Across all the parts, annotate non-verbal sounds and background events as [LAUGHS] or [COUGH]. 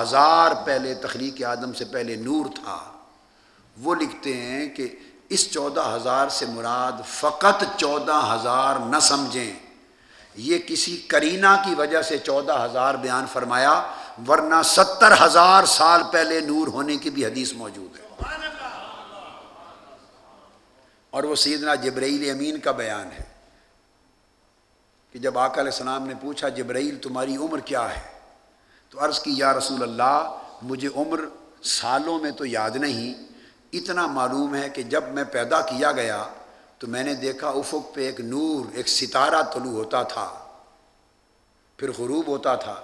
ہزار پہلے تخلیق آدم سے پہلے نور تھا۔ وہ لکھتے ہیں کہ اس چودہ ہزار سے مراد فقط چودہ ہزار نہ سمجھیں۔ یہ کسی کرینہ کی وجہ سے چودہ ہزار بیان فرمایا، ورنہ ستر ہزار سال پہلے نور ہونے کی بھی حدیث موجود ہے۔ اور وہ سیدنا جبرائیل امین کا بیان ہے کہ جب آقا علیہ السلام نے پوچھا، جبرائیل تمہاری عمر کیا ہے؟ تو عرض کی، یا رسول اللہ، مجھے عمر سالوں میں تو یاد نہیں، اتنا معلوم ہے کہ جب میں پیدا کیا گیا تو میں نے دیکھا افق پہ ایک نور، ایک ستارہ طلوع ہوتا تھا۔ پھر غروب ہوتا تھا۔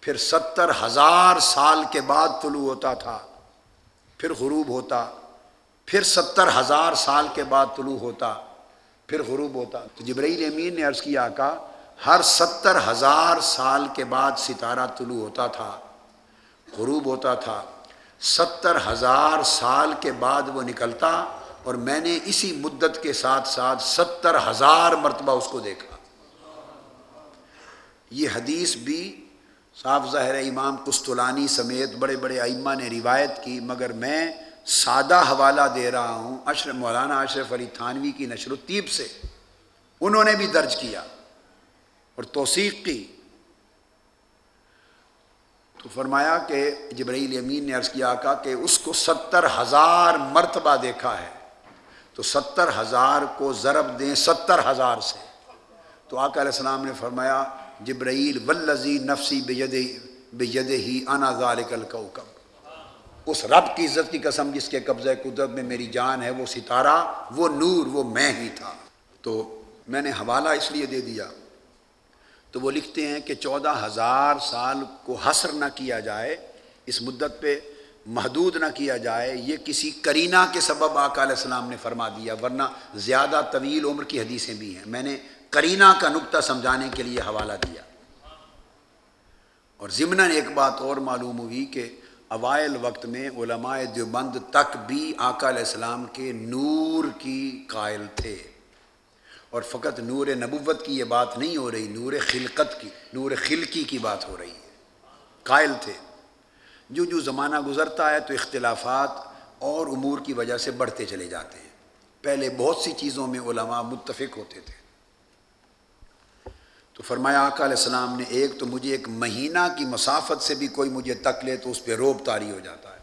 پھر ستر ہزار سال کے بعد طلوع ہوتا تھا۔ پھر غروب ہوتا۔ پھر ستر ہزار سال کے بعد طلوع ہوتا۔ پھر غروب ہوتا۔ تو جبرائیل امین نے عرض کیا کہ ہر ستر ہزار سال کے بعد ستارہ طلوع ہوتا تھا، غروب ہوتا تھا۔ ستر ہزار سال کے بعد وہ نکلتا اور میں نے اسی مدت کے ساتھ ساتھ ستر ہزار مرتبہ اس کو دیکھا۔ یہ حدیث بھی صاف ظاہر امام قسطلانی سمیت بڑے بڑے ائمہ نے روایت کی، مگر میں سادہ حوالہ دے رہا ہوں، اشرف مولانا اشرف علی تھانوی کی نشر الطیب سے۔ انہوں نے بھی درج کیا۔ اور توثیق کی۔ تو فرمایا کہ جبرائیل امین نے عرض کیا آقا کہ اس کو ستر ہزار مرتبہ دیکھا ہے۔ تو ستر ہزار کو ضرب دیں ستر ہزار سے۔ تو آقا علیہ السلام نے فرمایا، جبرائیل ولزی نفسی بے ید ہی انا ذالک الکوکب۔ اس رب کی عزت کی قسم جس کے قبضہ قدرت میں میری جان ہے، وہ ستارہ، وہ نور، وہ میں ہی تھا۔ تو میں نے حوالہ اس لیے دے دیا۔ تو وہ لکھتے ہیں کہ چودہ ہزار سال کو حسر نہ کیا جائے، اس مدت پہ محدود نہ کیا جائے، یہ کسی کرینہ کے سبب آقا علیہ السلام نے فرما دیا، ورنہ زیادہ طویل عمر کی حدیثیں بھی ہیں۔ میں نے کرینہ کا نقطہ سمجھانے کے لیے حوالہ دیا۔ اور ضمن ایک بات اور معلوم ہوئی کہ اوائل وقت میں علماء دیوبند تک بھی آقا علیہ السلام کے نور کی قائل تھے۔ اور فقط نور نبوت کی یہ بات نہیں ہو رہی، نور خلقت کی، نور خلقی کی بات ہو رہی ہے۔ قائل تھے۔ جو جو زمانہ گزرتا ہے تو اختلافات اور امور کی وجہ سے بڑھتے چلے جاتے ہیں۔ پہلے بہت سی چیزوں میں علماء متفق ہوتے تھے۔ تو فرمایا، آقا علیہ السلام نے ایک تو مجھے ایک مہینہ کی مسافت سے بھی کوئی مجھے تک لے تو اس پہ روب تاری ہو جاتا ہے۔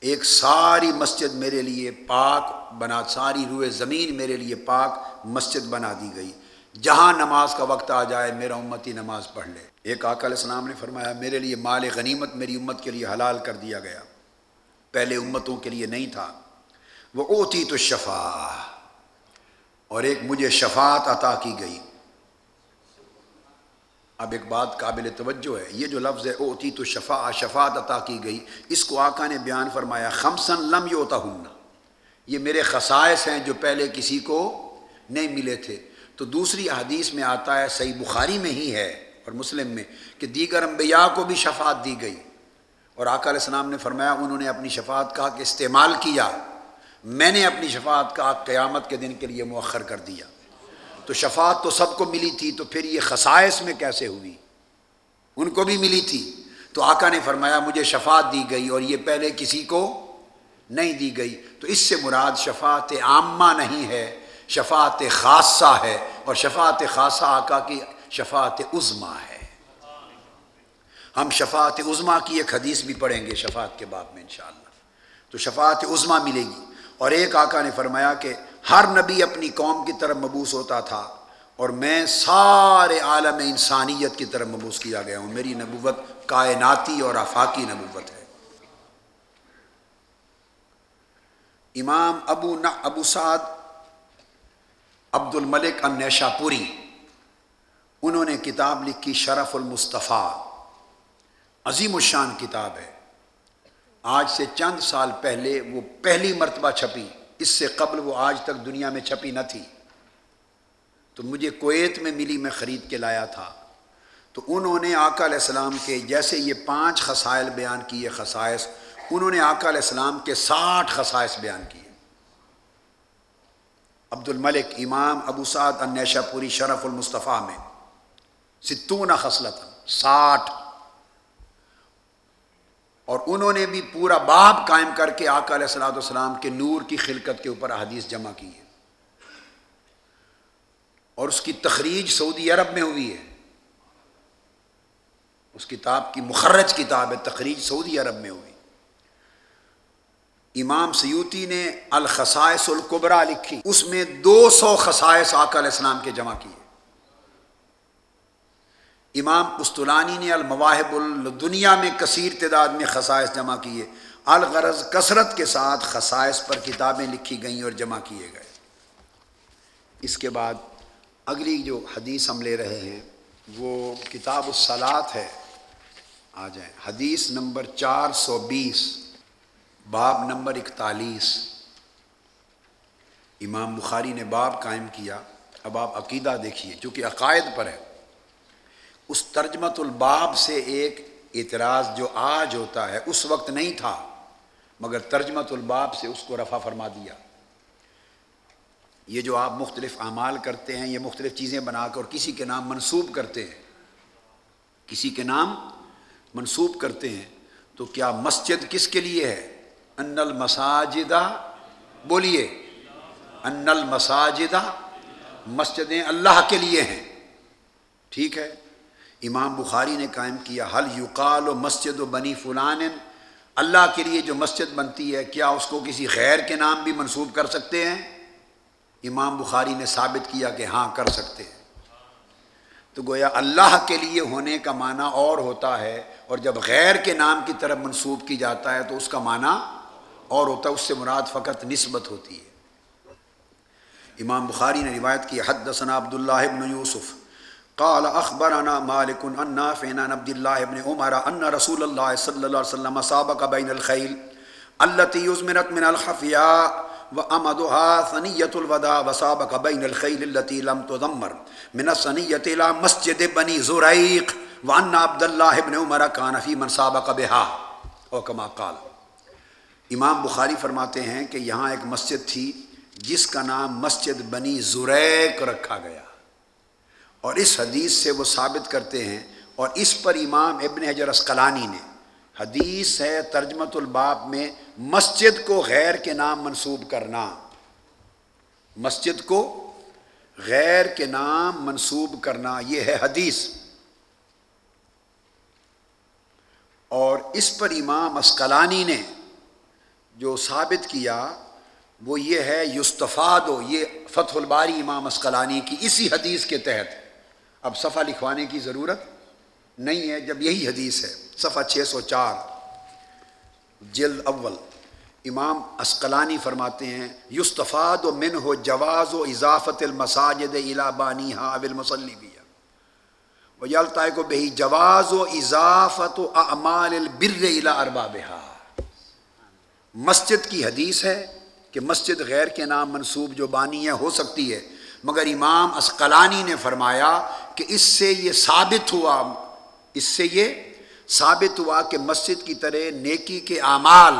ایک ساری مسجد میرے لیے پاک بنا، ساری روئے زمین میرے لیے پاک مسجد بنا دی گئی۔ جہاں نماز کا وقت آ جائے، میرا امتی نماز پڑھ لے۔ ایک آقا علیہ السلام نے فرمایا، میرے لیے مال غنیمت میری امت کے لیے حلال کر دیا گیا۔ پہلے امتوں کے لیے نہیں تھا۔ وہ اوتی تو شفا اور ایک مجھے شفاعت عطا کی گئی۔ اب ایک بات قابل توجہ ہے، یہ جو لفظ ہے اوتی تو شفا شفاعت عطا کی گئی، اس کو آقا نے بیان فرمایا، خمسن لم یوتا ہوں یہ میرے خصائص ہیں جو پہلے کسی کو نہیں ملے تھے۔ تو دوسری حدیث میں آتا ہے، صحیح بخاری میں ہی ہے اور مسلم میں، کہ دیگر انبیاء کو بھی شفاعت دی گئی۔ اور آقا علیہ السلام نے فرمایا، انہوں نے اپنی شفاعت کا کہ استعمال کیا۔ میں نے اپنی شفاعت کا قیامت کے دن کے لیے مؤخر کر دیا۔ تو شفاعت تو سب کو ملی تھی، تو پھر یہ خصائص میں کیسے ہوئی؟ ان کو بھی ملی تھی۔ تو آقا نے فرمایا، مجھے شفاعت دی گئی اور یہ پہلے کسی کو نہیں دی گئی۔ تو اس سے مراد شفاعت عامہ نہیں ہے، شفاعت خاصہ ہے اور شفاعت خاصہ آقا کی شفاعت عظما ہے۔ ہم شفاعت عظما کی ایک حدیث بھی پڑھیں گے شفاعت کے باب میں انشاءاللہ۔ تو شفاعت عظما ملے گی۔ اور ایک آقا نے فرمایا کہ ہر نبی اپنی قوم کی طرف مبوس ہوتا تھا اور میں سارے عالم انسانیت کی طرف مبوس کیا گیا ہوں۔ میری نبوت کائناتی اور آفاقی نبوت ہے۔ امام ابو نہ ابو سعد عبد الملک النیشا پوری انہوں نے کتاب لکھی شرف المصطفیٰ۔ عظیم الشان کتاب ہے۔ آج سے چند سال پہلے وہ پہلی مرتبہ چھپی۔ اس سے قبل وہ آج تک دنیا میں چھپی نہ تھی۔ تو مجھے کویت میں ملی، میں خرید کے لایا تھا۔ تو انہوں نے آقا علیہ السلام کے جیسے یہ پانچ خسائل بیان کیے خصائص انہوں نے آقا علیہ السلام کے ساٹھ خصائص بیان کیے۔ عبد الملک امام ابو سعد النیشا پوری شرف المصطفیٰ میں ستون خصلت ساٹھ۔ اور انہوں نے بھی پورا باب قائم کر کے آقا علیہ السلاۃ والسلام کے نور کی خلقت کے اوپر حدیث جمع کی ہے اور اس کی تخریج سعودی عرب میں ہوئی ہے۔ اس کتاب کی مخرج کتاب ہے، تخریج سعودی عرب میں ہوئی۔ امام سیوتی نے الخصائص القبرا لکھی۔ اس میں دو سو خصائص آقا علیہ السلام کے جمع کیے۔ امام پستولانی نے المواہب الدنیا میں کثیر تعداد میں خصائص جمع کیے۔ الغرض کثرت کے ساتھ خصائص پر کتابیں لکھی گئیں اور جمع کیے گئے۔ اس کے بعد اگلی جو حدیث ہم لے رہے ہیں، وہ کتاب الصلاط ہے۔ آ جائیں۔ حدیث نمبر چار سو بیس، باب نمبر اکتالیس۔ امام بخاری نے باب قائم کیا۔ اب آپ عقیدہ دیکھیے، چونکہ عقائد پر ہے۔ اس ترجمت الباب سے ایک اعتراض جو آج ہوتا ہے، اس وقت نہیں تھا، مگر ترجمت الباب سے اس کو رفع فرما دیا۔ یہ جو آپ مختلف اعمال کرتے ہیں، یہ مختلف چیزیں بنا کر اور کسی کے نام منسوب کرتے ہیں، کسی کے نام منسوب کرتے ہیں، تو کیا مسجد کس کے لیے ہے؟ ان المساجدہ بولیے ان المساجدہ مسجدیں اللہ کے لیے ہیں۔ ٹھیک ہے؟ امام بخاری نے قائم کیا حل یقال و مسجد و بنی فلان؟ اللہ کے لیے جو مسجد بنتی ہے، کیا اس کو کسی غیر کے نام بھی منسوب کر سکتے ہیں؟ امام بخاری نے ثابت کیا کہ ہاں کر سکتے ہیں۔ تو گویا اللہ کے لیے ہونے کا معنی اور ہوتا ہے، اور جب غیر کے نام کی طرف منسوب کی جاتا ہے، تو اس کا معنی اور ہوتا ہے، اس سے مراد فقط نسبت ہوتی ہے۔ امام بخاری نے روایت کی حد ثنا عبداللہ ابن یوسف قال اخبرنا مالك عن نافع عن عبد الله بن عمر ان رسول الله صلى الله عليه وسلم سابق بين الخيل التي يزمرت من الخفياء وامدها ثنيه الوداع وسابق بين الخيل التي لم تضمر من الثنيه الى مسجد بني زريق وان عبد الله بن عمر كان في من سابق بها. او كما قال، امام بخاری فرماتے ہیں کہ یہاں ایک مسجد تھی، جس کا نام مسجد بنی زریق رکھا گیا۔ اور اس حدیث سے وہ ثابت کرتے ہیں اور اس پر امام ابن حجر اسقلانی نے حدیث ہے ترجمت الباب میں مسجد کو غیر کے نام منسوب کرنا۔ مسجد کو غیر کے نام منسوب کرنا، یہ ہے حدیث۔ اور اس پر امام اسقلانی نے جو ثابت کیا، وہ یہ ہے یستفاد یہ فتح الباری امام اسقلانی کی اسی حدیث کے تحت۔ اب صفحہ لکھوانے کی ضرورت نہیں ہے، جب یہی حدیث ہے۔ صفحہ چھ سو چار، جلد اول۔ امام اسقلانی فرماتے ہیں، یستفاد و من ہو جواز و اضافت المساجد الا بانی حاول مسلی کو بہی جواز و اضافت و اعمال البر الا ارباب مسجد کی حدیث ہے کہ مسجد غیر کے نام منصوب جو بانی ہے، ہو سکتی ہے۔ مگر امام اسقلانی نے فرمایا کہ اس سے یہ ثابت ہوا، اس سے یہ ثابت ہوا کہ مسجد کی طرح نیکی کے اعمال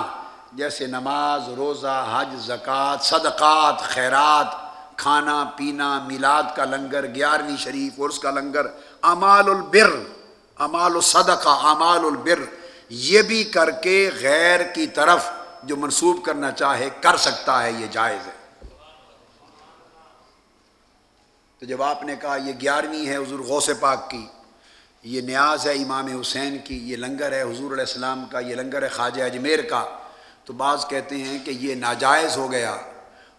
جیسے نماز، روزہ، حج، زکوٰۃ، صدقات، خیرات، کھانا، پینا، میلاد کا لنگر، گیارہویں شریف اور اس کا لنگر امال البر امال الصدقہ امال البر، یہ بھی کر کے غیر کی طرف جو منسوب کرنا چاہے، کر سکتا ہے، یہ جائز ہے۔ تو جب آپ نے کہا یہ گیارہویں ہے حضور غوث پاک کی، یہ نیاز ہے امام حسین کی، یہ لنگر ہے حضور علیہ السلام کا، یہ لنگر ہے خواجہ اجمیر کا، تو بعض کہتے ہیں کہ یہ ناجائز ہو گیا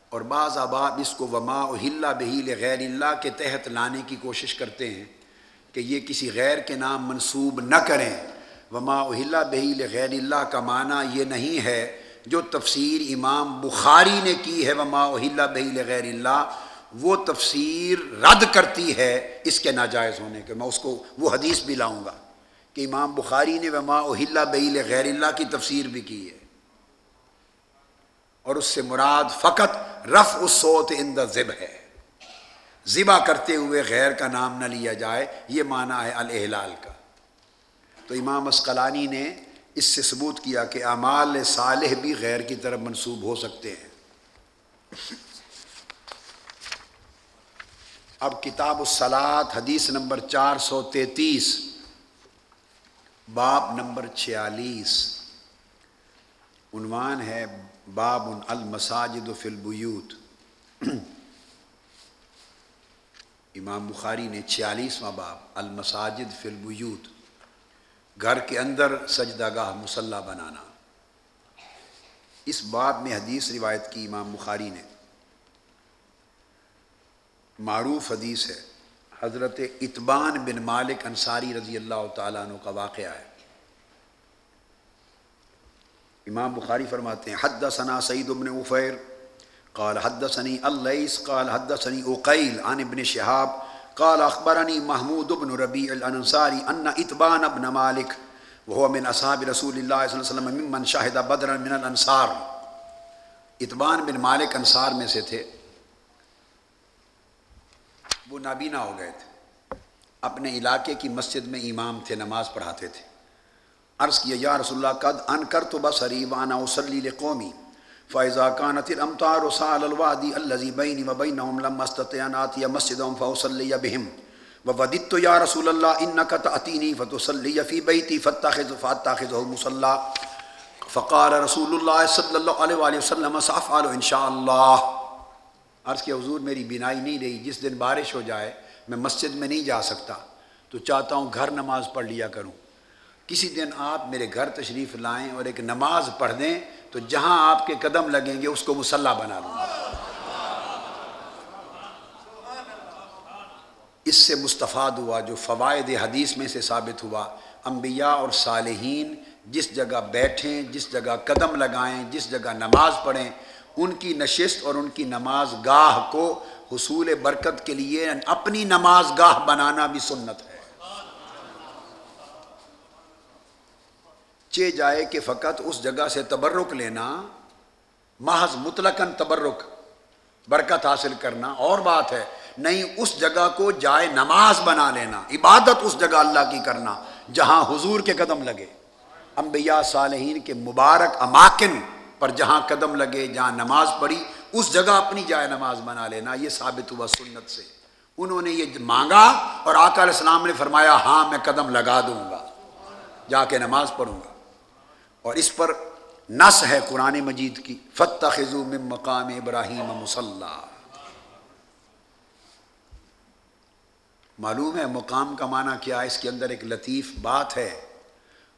اور بعض احباب اس کو وما ہلا بہیل غیر اللہ کے تحت لانے کی کوشش کرتے ہیں کہ یہ کسی غیر کے نام منسوب نہ کریں۔ وما اہلا بہیل غیر اللہ کا معنی یہ نہیں ہے، جو تفسیر امام بخاری نے کی ہے، وما اہلا بہیل غیر اللہ وہ تفسیر رد کرتی ہے اس کے ناجائز ہونے کے میں اس کو وہ حدیث بھی لاؤں گا کہ امام بخاری نے وما اہل بیل غیر اللہ کی تفسیر بھی کی ہے۔ اور اس سے مراد فقط رف الصوت ان دا ذب ہے۔ ذبح کرتے ہوئے غیر کا نام نہ لیا جائے، یہ معنی ہے الحلال کا۔ تو امام اسقلانی نے اس سے ثبوت کیا کہ اعمال صالح بھی غیر کی طرف منسوب ہو سکتے ہیں۔ اب کتاب الصلاط حدیث نمبر چار سو تینتیس، باب نمبر چھیالیس۔ عنوان ہے، باب المساجد فی البیوت۔ امام بخاری نے چھیالیسواں باب، المساجد فی البیوت۔ گھر کے اندر سجدہ گاہ مسلح بنانا۔ اس باب میں حدیث روایت کی امام بخاری نے۔ معروف حدیث ہے، حضرت اطبان بن مالک انصاری رضی اللہ تعالیٰ عنہ کا واقعہ ہے۔ امام بخاری فرماتے ہیں حد ثنا سعید ابن عفیر، قال حد ثنی اللیس قال حد ثنی اوقیل عن ابن شہاب، قال اخبرنی محمود ابن ربیع الانصاری ان اطبان ابن مالک وہ من اصحاب رسول اللہ صلی اللہ علیہ وسلم ممن شاہد بدر من الانصار۔ اطبان بن مالک انصار میں سے تھے۔ وہ نابینا ہو گئے تھے۔ اپنے علاقے کی مسجد میں امام تھے، نماز پڑھاتے تھے۔ عرض کیا، یا رسول اللہ، قد ان کر تو بس وانا وسلی قومی فائزہ کانت الامطار وسال الوادی الذي بيني وبينهم لما استطيع ان اتي مسجدهم فاصلي بهم ووددت يا رسول الله انك تاتيني فتصلي في بيتي فاتخذ فاتخذه مصلى فقال رسول الله صلی اللہ علیہ وآلہ وسلم سافعل ان شاء اللہ۔ عرض کہ حضور میری بینائی نہیں رہی، جس دن بارش ہو جائے میں مسجد میں نہیں جا سکتا، تو چاہتا ہوں گھر نماز پڑھ لیا کروں۔ کسی دن آپ میرے گھر تشریف لائیں اور ایک نماز پڑھ دیں، تو جہاں آپ کے قدم لگیں گے، اس کو مسلح بنا لوں اس سے مستفاد ہوا جو فوائد حدیث میں سے ثابت ہوا۔ انبیاء اور صالحین جس جگہ بیٹھیں، جس جگہ قدم لگائیں، جس جگہ نماز پڑھیں ان کی نشست اور ان کی نماز گاہ کو حصول برکت کے لیے یعنی اپنی نماز گاہ بنانا بھی سنت ہے۔ چے جائے کہ فقط اس جگہ سے تبرک لینا، محض مطلقاً تبرک، برکت حاصل کرنا اور بات ہے، نہیں اس جگہ کو جائے نماز بنا لینا، عبادت اس جگہ اللہ کی کرنا، جہاں حضور کے قدم لگے۔ انبیاء صالحین کے مبارک اماکن پر جہاں قدم لگے، جہاں نماز پڑھی، اس جگہ اپنی جائے نماز بنا لینا، یہ ثابت ہوا سنت سے۔ انہوں نے یہ مانگا اور آقا علیہ السلام نے فرمایا ہاں میں قدم لگا دوں گا، جا کے نماز پڑھوں گا۔ اور اس پر نس ہے قرآن مجید کی فتح خزو من مقام ابراہیم مسلح معلوم ہے مقام کا معنی کیا، اس کے اندر ایک لطیف بات ہے۔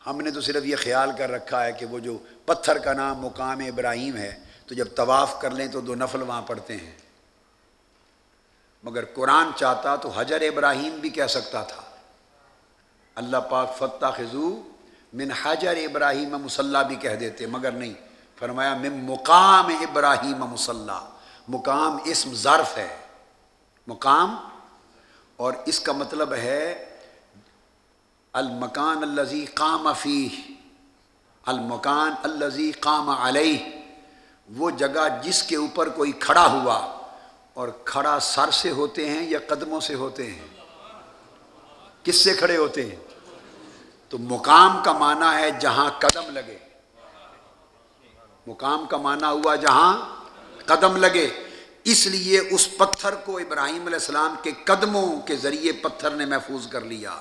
ہم نے تو صرف یہ خیال کر رکھا ہے کہ وہ جو پتھر کا نام مقام ابراہیم ہے، تو جب طواف کر لیں تو دو نفل وہاں پڑھتے ہیں۔ مگر قرآن چاہتا تو حجر ابراہیم بھی کہہ سکتا تھا۔ اللہ پاک فتح خزو من حجر ابراہیم مسلح بھی کہہ دیتے، مگر نہیں۔ فرمایا، من مقام ابراہیم مسلح مقام اسم ظرف ہے۔ مقام؟ اور اس کا مطلب ہے، المکان الزی قام فی المکان الزی قام علیہ، وہ جگہ جس کے اوپر کوئی کھڑا ہوا اور کھڑا سر سے ہوتے ہیں یا قدموں سے ہوتے ہیں؟ کس سے کھڑے ہوتے ہیں؟ تو مقام کا معنی ہے جہاں قدم لگے۔ مقام کا معنی ہوا جہاں قدم لگے۔ اس لیے اس پتھر کو ابراہیم علیہ السلام کے قدموں کے ذریعے پتھر نے محفوظ کر لیا۔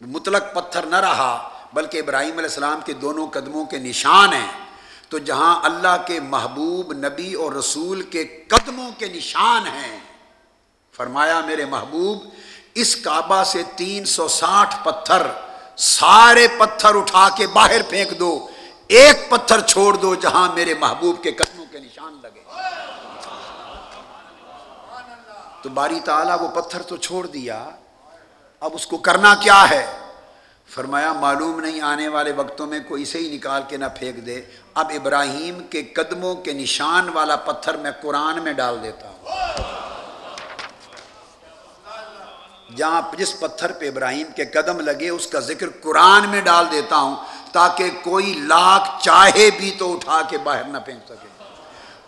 مطلق پتھر نہ رہا، بلکہ ابراہیم علیہ السلام کے دونوں قدموں کے نشان ہیں۔ تو جہاں اللہ کے محبوب، نبی اور رسول کے قدموں کے نشان ہیں۔ فرمایا، میرے محبوب، اس کعبہ سے تین سو ساٹھ پتھر، سارے پتھر اٹھا کے باہر پھینک دو۔ ایک پتھر چھوڑ دو جہاں میرے محبوب کے قدموں کے نشان لگے۔ تو باری تعالیٰ وہ پتھر تو چھوڑ دیا۔ اب اس کو کرنا کیا ہے؟ فرمایا، معلوم نہیں آنے والے وقتوں میں کوئی اسے ہی نکال کے نہ پھینک دے۔ اب ابراہیم کے قدموں کے نشان والا پتھر میں قرآن میں ڈال دیتا ہوں۔ جہاں جس پتھر پہ ابراہیم کے قدم لگے، اس کا ذکر قرآن میں ڈال دیتا ہوں تاکہ کوئی لاکھ چاہے بھی تو اٹھا کے باہر نہ پھینک سکے۔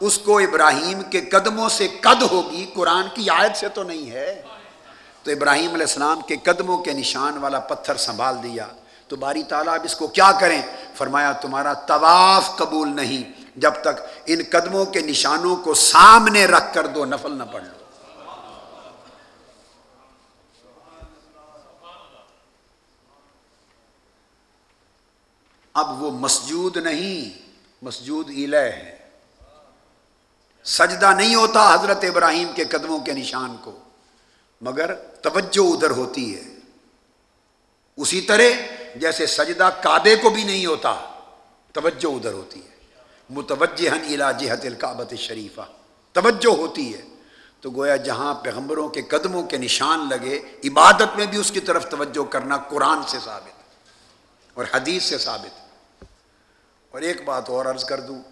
اس کو ابراہیم کے قدموں سے قد ہوگی، قرآن کی آیت سے تو نہیں ہے۔ تو ابراہیم علیہ السلام کے قدموں کے نشان والا پتھر سنبھال دیا۔ تو باری تعالیٰ اب اس کو کیا کریں؟ فرمایا، تمہارا طواف قبول نہیں۔ جب تک ان قدموں کے نشانوں کو سامنے رکھ کر دو، نفل نہ پڑھ لو۔ اب وہ مسجود نہیں، مسجود الہ ہے۔ سجدہ نہیں ہوتا حضرت ابراہیم کے قدموں کے نشان کو۔ مگر توجہ ادھر ہوتی ہے۔ اسی طرح جیسے سجدہ کعبے کو بھی نہیں ہوتا، توجہ ادھر ہوتی ہے۔ متوجہ جہت الکعبت شریفہ توجہ ہوتی ہے۔ تو گویا جہاں پیغمبروں کے قدموں کے نشان لگے، عبادت میں بھی اس کی طرف توجہ کرنا قرآن سے ثابت اور حدیث سے ثابت۔ اور ایک بات اور عرض کر دوں،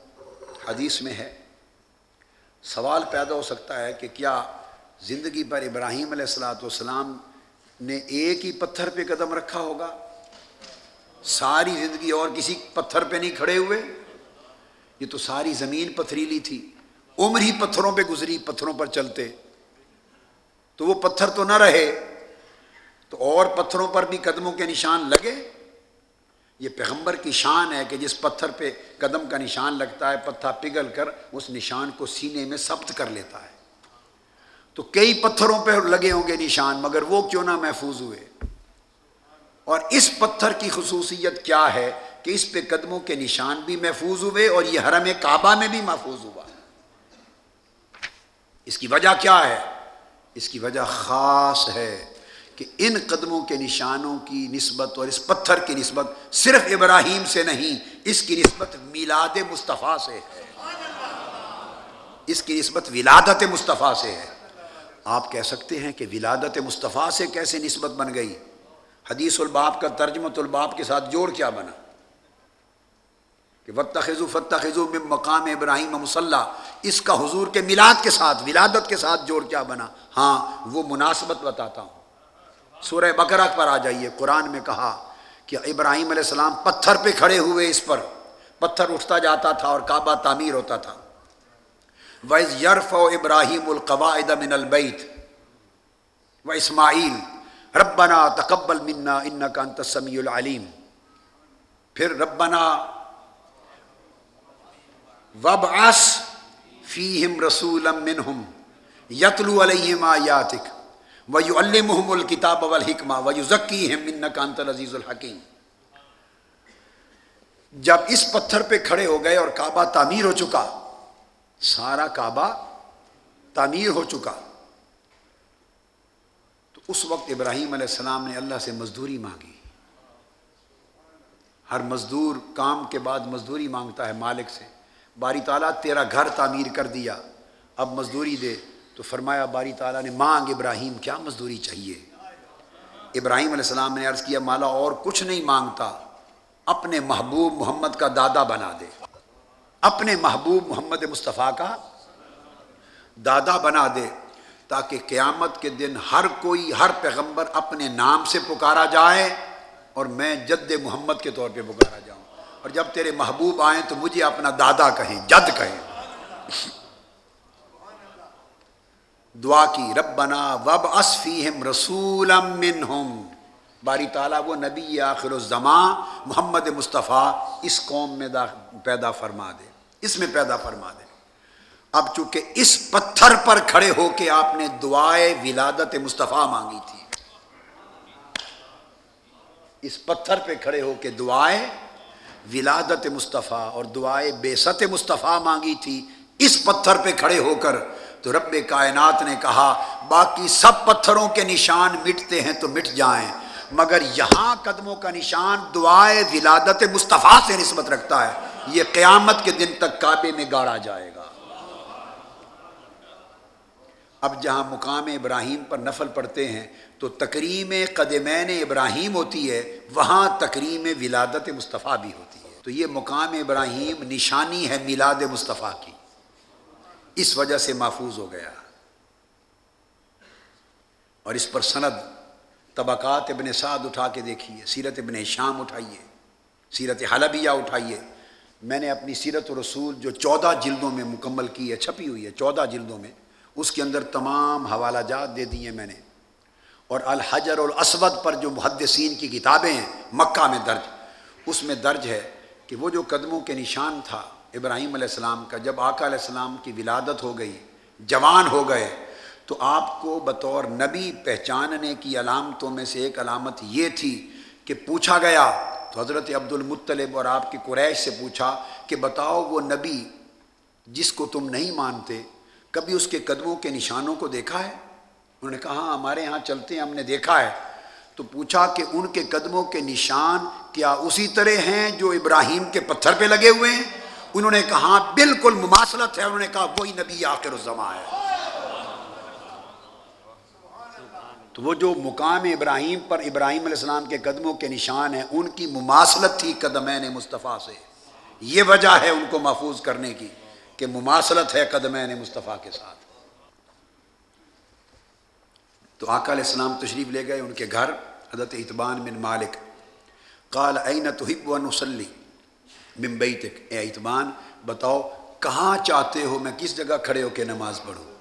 حدیث میں ہے، سوال پیدا ہو سکتا ہے کہ کیا زندگی پر ابراہیم علیہ السلاۃ والسلام نے ایک ہی پتھر پہ قدم رکھا ہوگا۔ ساری زندگی اور کسی پتھر پہ نہیں کھڑے ہوئے۔ یہ تو ساری زمین پتھریلی تھی۔ عمر ہی پتھروں پہ گزری، پتھروں پر چلتے۔ تو وہ پتھر تو نہ رہے، تو اور پتھروں پر بھی قدموں کے نشان لگے۔ یہ پیغمبر کی شان ہے کہ جس پتھر پہ قدم کا نشان لگتا ہے، پتھر پگھل کر اس نشان کو سینے میں ثبت کر لیتا ہے۔ تو کئی پتھروں پہ لگے ہوں گے نشان، مگر وہ کیوں نہ محفوظ ہوئے؟ اور اس پتھر کی خصوصیت کیا ہے کہ اس پہ قدموں کے نشان بھی محفوظ ہوئے اور یہ حرم کعبہ میں بھی محفوظ ہوا۔ اس کی وجہ کیا ہے؟ اس کی وجہ خاص ہے کہ ان قدموں کے نشانوں کی نسبت اور اس پتھر کی نسبت صرف ابراہیم سے نہیں، اس کی نسبت میلاد مصطفیٰ سے ہے۔ اس کی نسبت ولادت مصطفیٰ سے ہے۔ آپ کہہ سکتے ہیں کہ ولادت مصطفیٰ سے کیسے نسبت بن گئی؟ حدیث الباب کا ترجمت الباب کے ساتھ جوڑ کیا بنا؟ کہ وط خزو فتح خزو میں مقام ابراہیم مسلح اس کا حضور کے میلاد کے ساتھ، ولادت کے ساتھ جوڑ کیا بنا؟ ہاں وہ مناسبت بتاتا ہوں۔ سورہ بکرا پر آ جائیے۔ قرآن میں کہا کہ ابراہیم علیہ السلام پتھر پہ کھڑے ہوئے اس پر۔ پتھر اٹھتا جاتا تھا اور کعبہ تعمیر ہوتا تھا۔ ویز یرف و ابراہیم القواعد من البیت و اسماعیل ربنا تقبل منا ان کا انتسمی العلیم پھر ربنا وب آس فیم رسول منہم یتلو علیہم آیاتک ویو المحم الکتاب والحکمہ ویو ذکی ہم کانت العزیز الحکیم جب اس پتھر پہ کھڑے ہو گئے اور کعبہ تعمیر ہو چکا سارا کعبہ تعمیر ہو چکا۔ تو اس وقت ابراہیم علیہ السلام نے اللہ سے مزدوری مانگی۔ ہر مزدور کام کے بعد مزدوری مانگتا ہے مالک سے۔ باری تعالیٰ تیرا گھر تعمیر کر دیا۔ اب مزدوری دے۔ تو فرمایا باری تعالیٰ نے مانگ ابراہیم کیا مزدوری چاہیے۔ ابراہیم علیہ السلام نے عرض کیا مالا اور کچھ نہیں مانگتا۔ اپنے محبوب محمد کا دادا بنا دے۔ اپنے محبوب محمد مصطفیٰ کا دادا بنا دے تاکہ قیامت کے دن ہر کوئی، ہر پیغمبر اپنے نام سے پکارا جائے اور میں جد محمد کے طور پہ پکارا جاؤں۔ اور جب تیرے محبوب آئیں تو مجھے اپنا دادا کہیں، جد کہیں۔ دعا کی، ربنا وب اسفیم رسول باری تعالیٰ وہ نبی آخر الزماں محمد مصطفیٰ اس قوم میں داخل۔ پیدا فرما دے۔ اس میں پیدا فرما دے۔ اب چونکہ اس پتھر پر کھڑے ہو کے آپ نے دعائے ولادت مصطفیٰ مانگی تھی۔ اس پتھر پہ کھڑے ہو کے دعائے ولادت مصطفیٰ اور دعائے بے ست مصطفیٰ مانگی تھی، اس پتھر پہ کھڑے ہو کر تو رب کائنات نے کہا، باقی سب پتھروں کے نشان مٹتے ہیں تو مٹ جائیں۔ مگر یہاں قدموں کا نشان دعائے ولادت مصطفیٰ سے نسبت رکھتا ہے۔ یہ قیامت کے دن تک کعبے میں گاڑا جائے گا۔ اب جہاں مقام ابراہیم پر نفل پڑھتے ہیں، تو تکریم قدمین ابراہیم ہوتی ہے، وہاں تکریم ولادت مصطفیٰ بھی ہوتی ہے۔ تو یہ مقام ابراہیم نشانی ہے میلاد مصطفیٰ کی۔ اس وجہ سے محفوظ ہو گیا۔ اور اس پر سند طبقات ابن سعد اٹھا کے دیکھیے، سیرت ابن شام اٹھائیے، سیرت حلبیہ اٹھائیے۔ میں نے اپنی سیرت و رسول جو چودہ جلدوں میں مکمل کی ہے، چھپی ہوئی ہے چودہ جلدوں میں، اس کے اندر تمام حوالہ جات دے دیے میں نے۔ اور الحجر الاسود پر جو محدثین کی کتابیں ہیں، مکہ میں درج، اس میں درج ہے کہ وہ جو قدموں کے نشان تھا، ابراہیم علیہ السلام کا، جب آقا علیہ السلام کی ولادت ہو گئی، جوان ہو گئے، تو آپ کو بطور نبی پہچاننے کی علامتوں میں سے ایک علامت یہ تھی کہ پوچھا گیا تو حضرت عبد المطلب اور آپ کی قریش سے پوچھا کہ بتاؤ وہ نبی جس کو تم نہیں مانتے، کبھی اس کے قدموں کے نشانوں کو دیکھا ہے؟ انہوں نے کہا ہاں ہمارے یہاں چلتے ہیں، ہم نے دیکھا ہے۔ تو پوچھا کہ ان کے قدموں کے نشان کیا اسی طرح ہیں جو ابراہیم کے پتھر پہ لگے ہوئے ہیں؟ انہوں نے کہا ہاں، بالکل مماثلت ہے۔ انہوں نے کہا، وہی نبی آخر الزما ہے۔ تو وہ جو مقام ابراہیم پر ابراہیم علیہ السلام کے قدموں کے نشان ہیں، ان کی مماثلت تھی قدمین مصطفیٰ سے۔ یہ وجہ ہے ان کو محفوظ کرنے کی کہ مماثلت ہے قدمین مصطفیٰ کے ساتھ۔ تو آقا علیہ السلام تشریف لے گئے ان کے گھر، حضرت اطبان بن مالک۔ قال این توحب و نسلی ممبئی تک اے اطبان، بتاؤ، کہاں چاہتے ہو میں کس جگہ کھڑے ہو کے نماز پڑھوں؟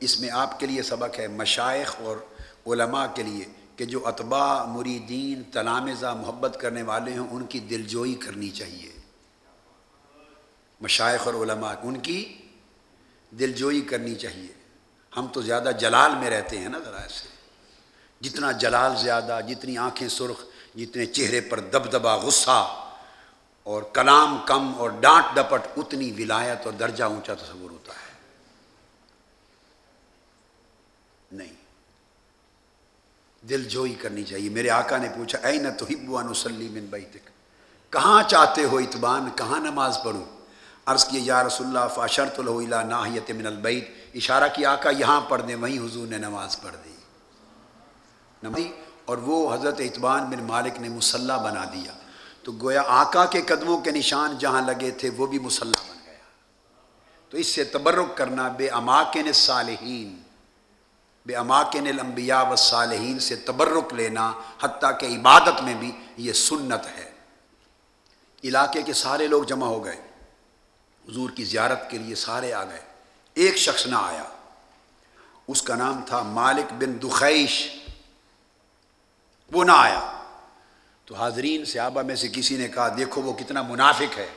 اس میں آپ کے لیے سبق ہے مشائق اور علماء کے لیے کہ جو اتباع مریدین تلامزہ محبت کرنے والے ہیں، ان کی دلجوئی کرنی چاہیے۔ مشائق اور علماء، ان کی دلجوئی کرنی چاہیے۔ ہم تو زیادہ جلال میں رہتے ہیں نا ذرا سے۔ جتنا جلال زیادہ، جتنی آنکھیں سرخ، جتنے چہرے پر دبدبا غصہ اور کلام کم اور ڈانٹ ڈپٹ، اتنی ولایت اور درجہ اونچا تصور ہوتا ہے۔ نہیں۔ دل جوئی کرنی چاہیے۔ میرے آقا نے پوچھا اے نہ تو ہبو نسلی من بیتک؟ کہاں چاہتے ہو اتبان؟ کہاں نماز پڑھوں؟ عرض کیے، یا رسول اللہ، فاشرت الحلا ناحیت من البیت. اشارہ کی آقا، یہاں پڑھ دیں، وہیں حضور نے نماز پڑھ دی۔ نماز اور وہ حضرت اطبان بن مالک نے مسلح بنا دیا۔ تو گویا آقا کے قدموں کے نشان جہاں لگے تھے، وہ بھی مسلح بن گیا۔ تو اس سے تبرک کرنا بے اماکن صالحین بے اماکن الانبیاء و صالحین سے تبرک لینا، حتیٰ کہ عبادت میں بھی یہ سنت ہے۔ علاقے کے سارے لوگ جمع ہو گئے۔ حضور کی زیارت کے لیے سارے آ گئے۔ ایک شخص نہ آیا۔ اس کا نام تھا مالک بن دخیش۔ وہ نہ آیا۔ تو حاضرین صحابہ میں سے کسی نے کہا، دیکھو وہ کتنا منافق ہے۔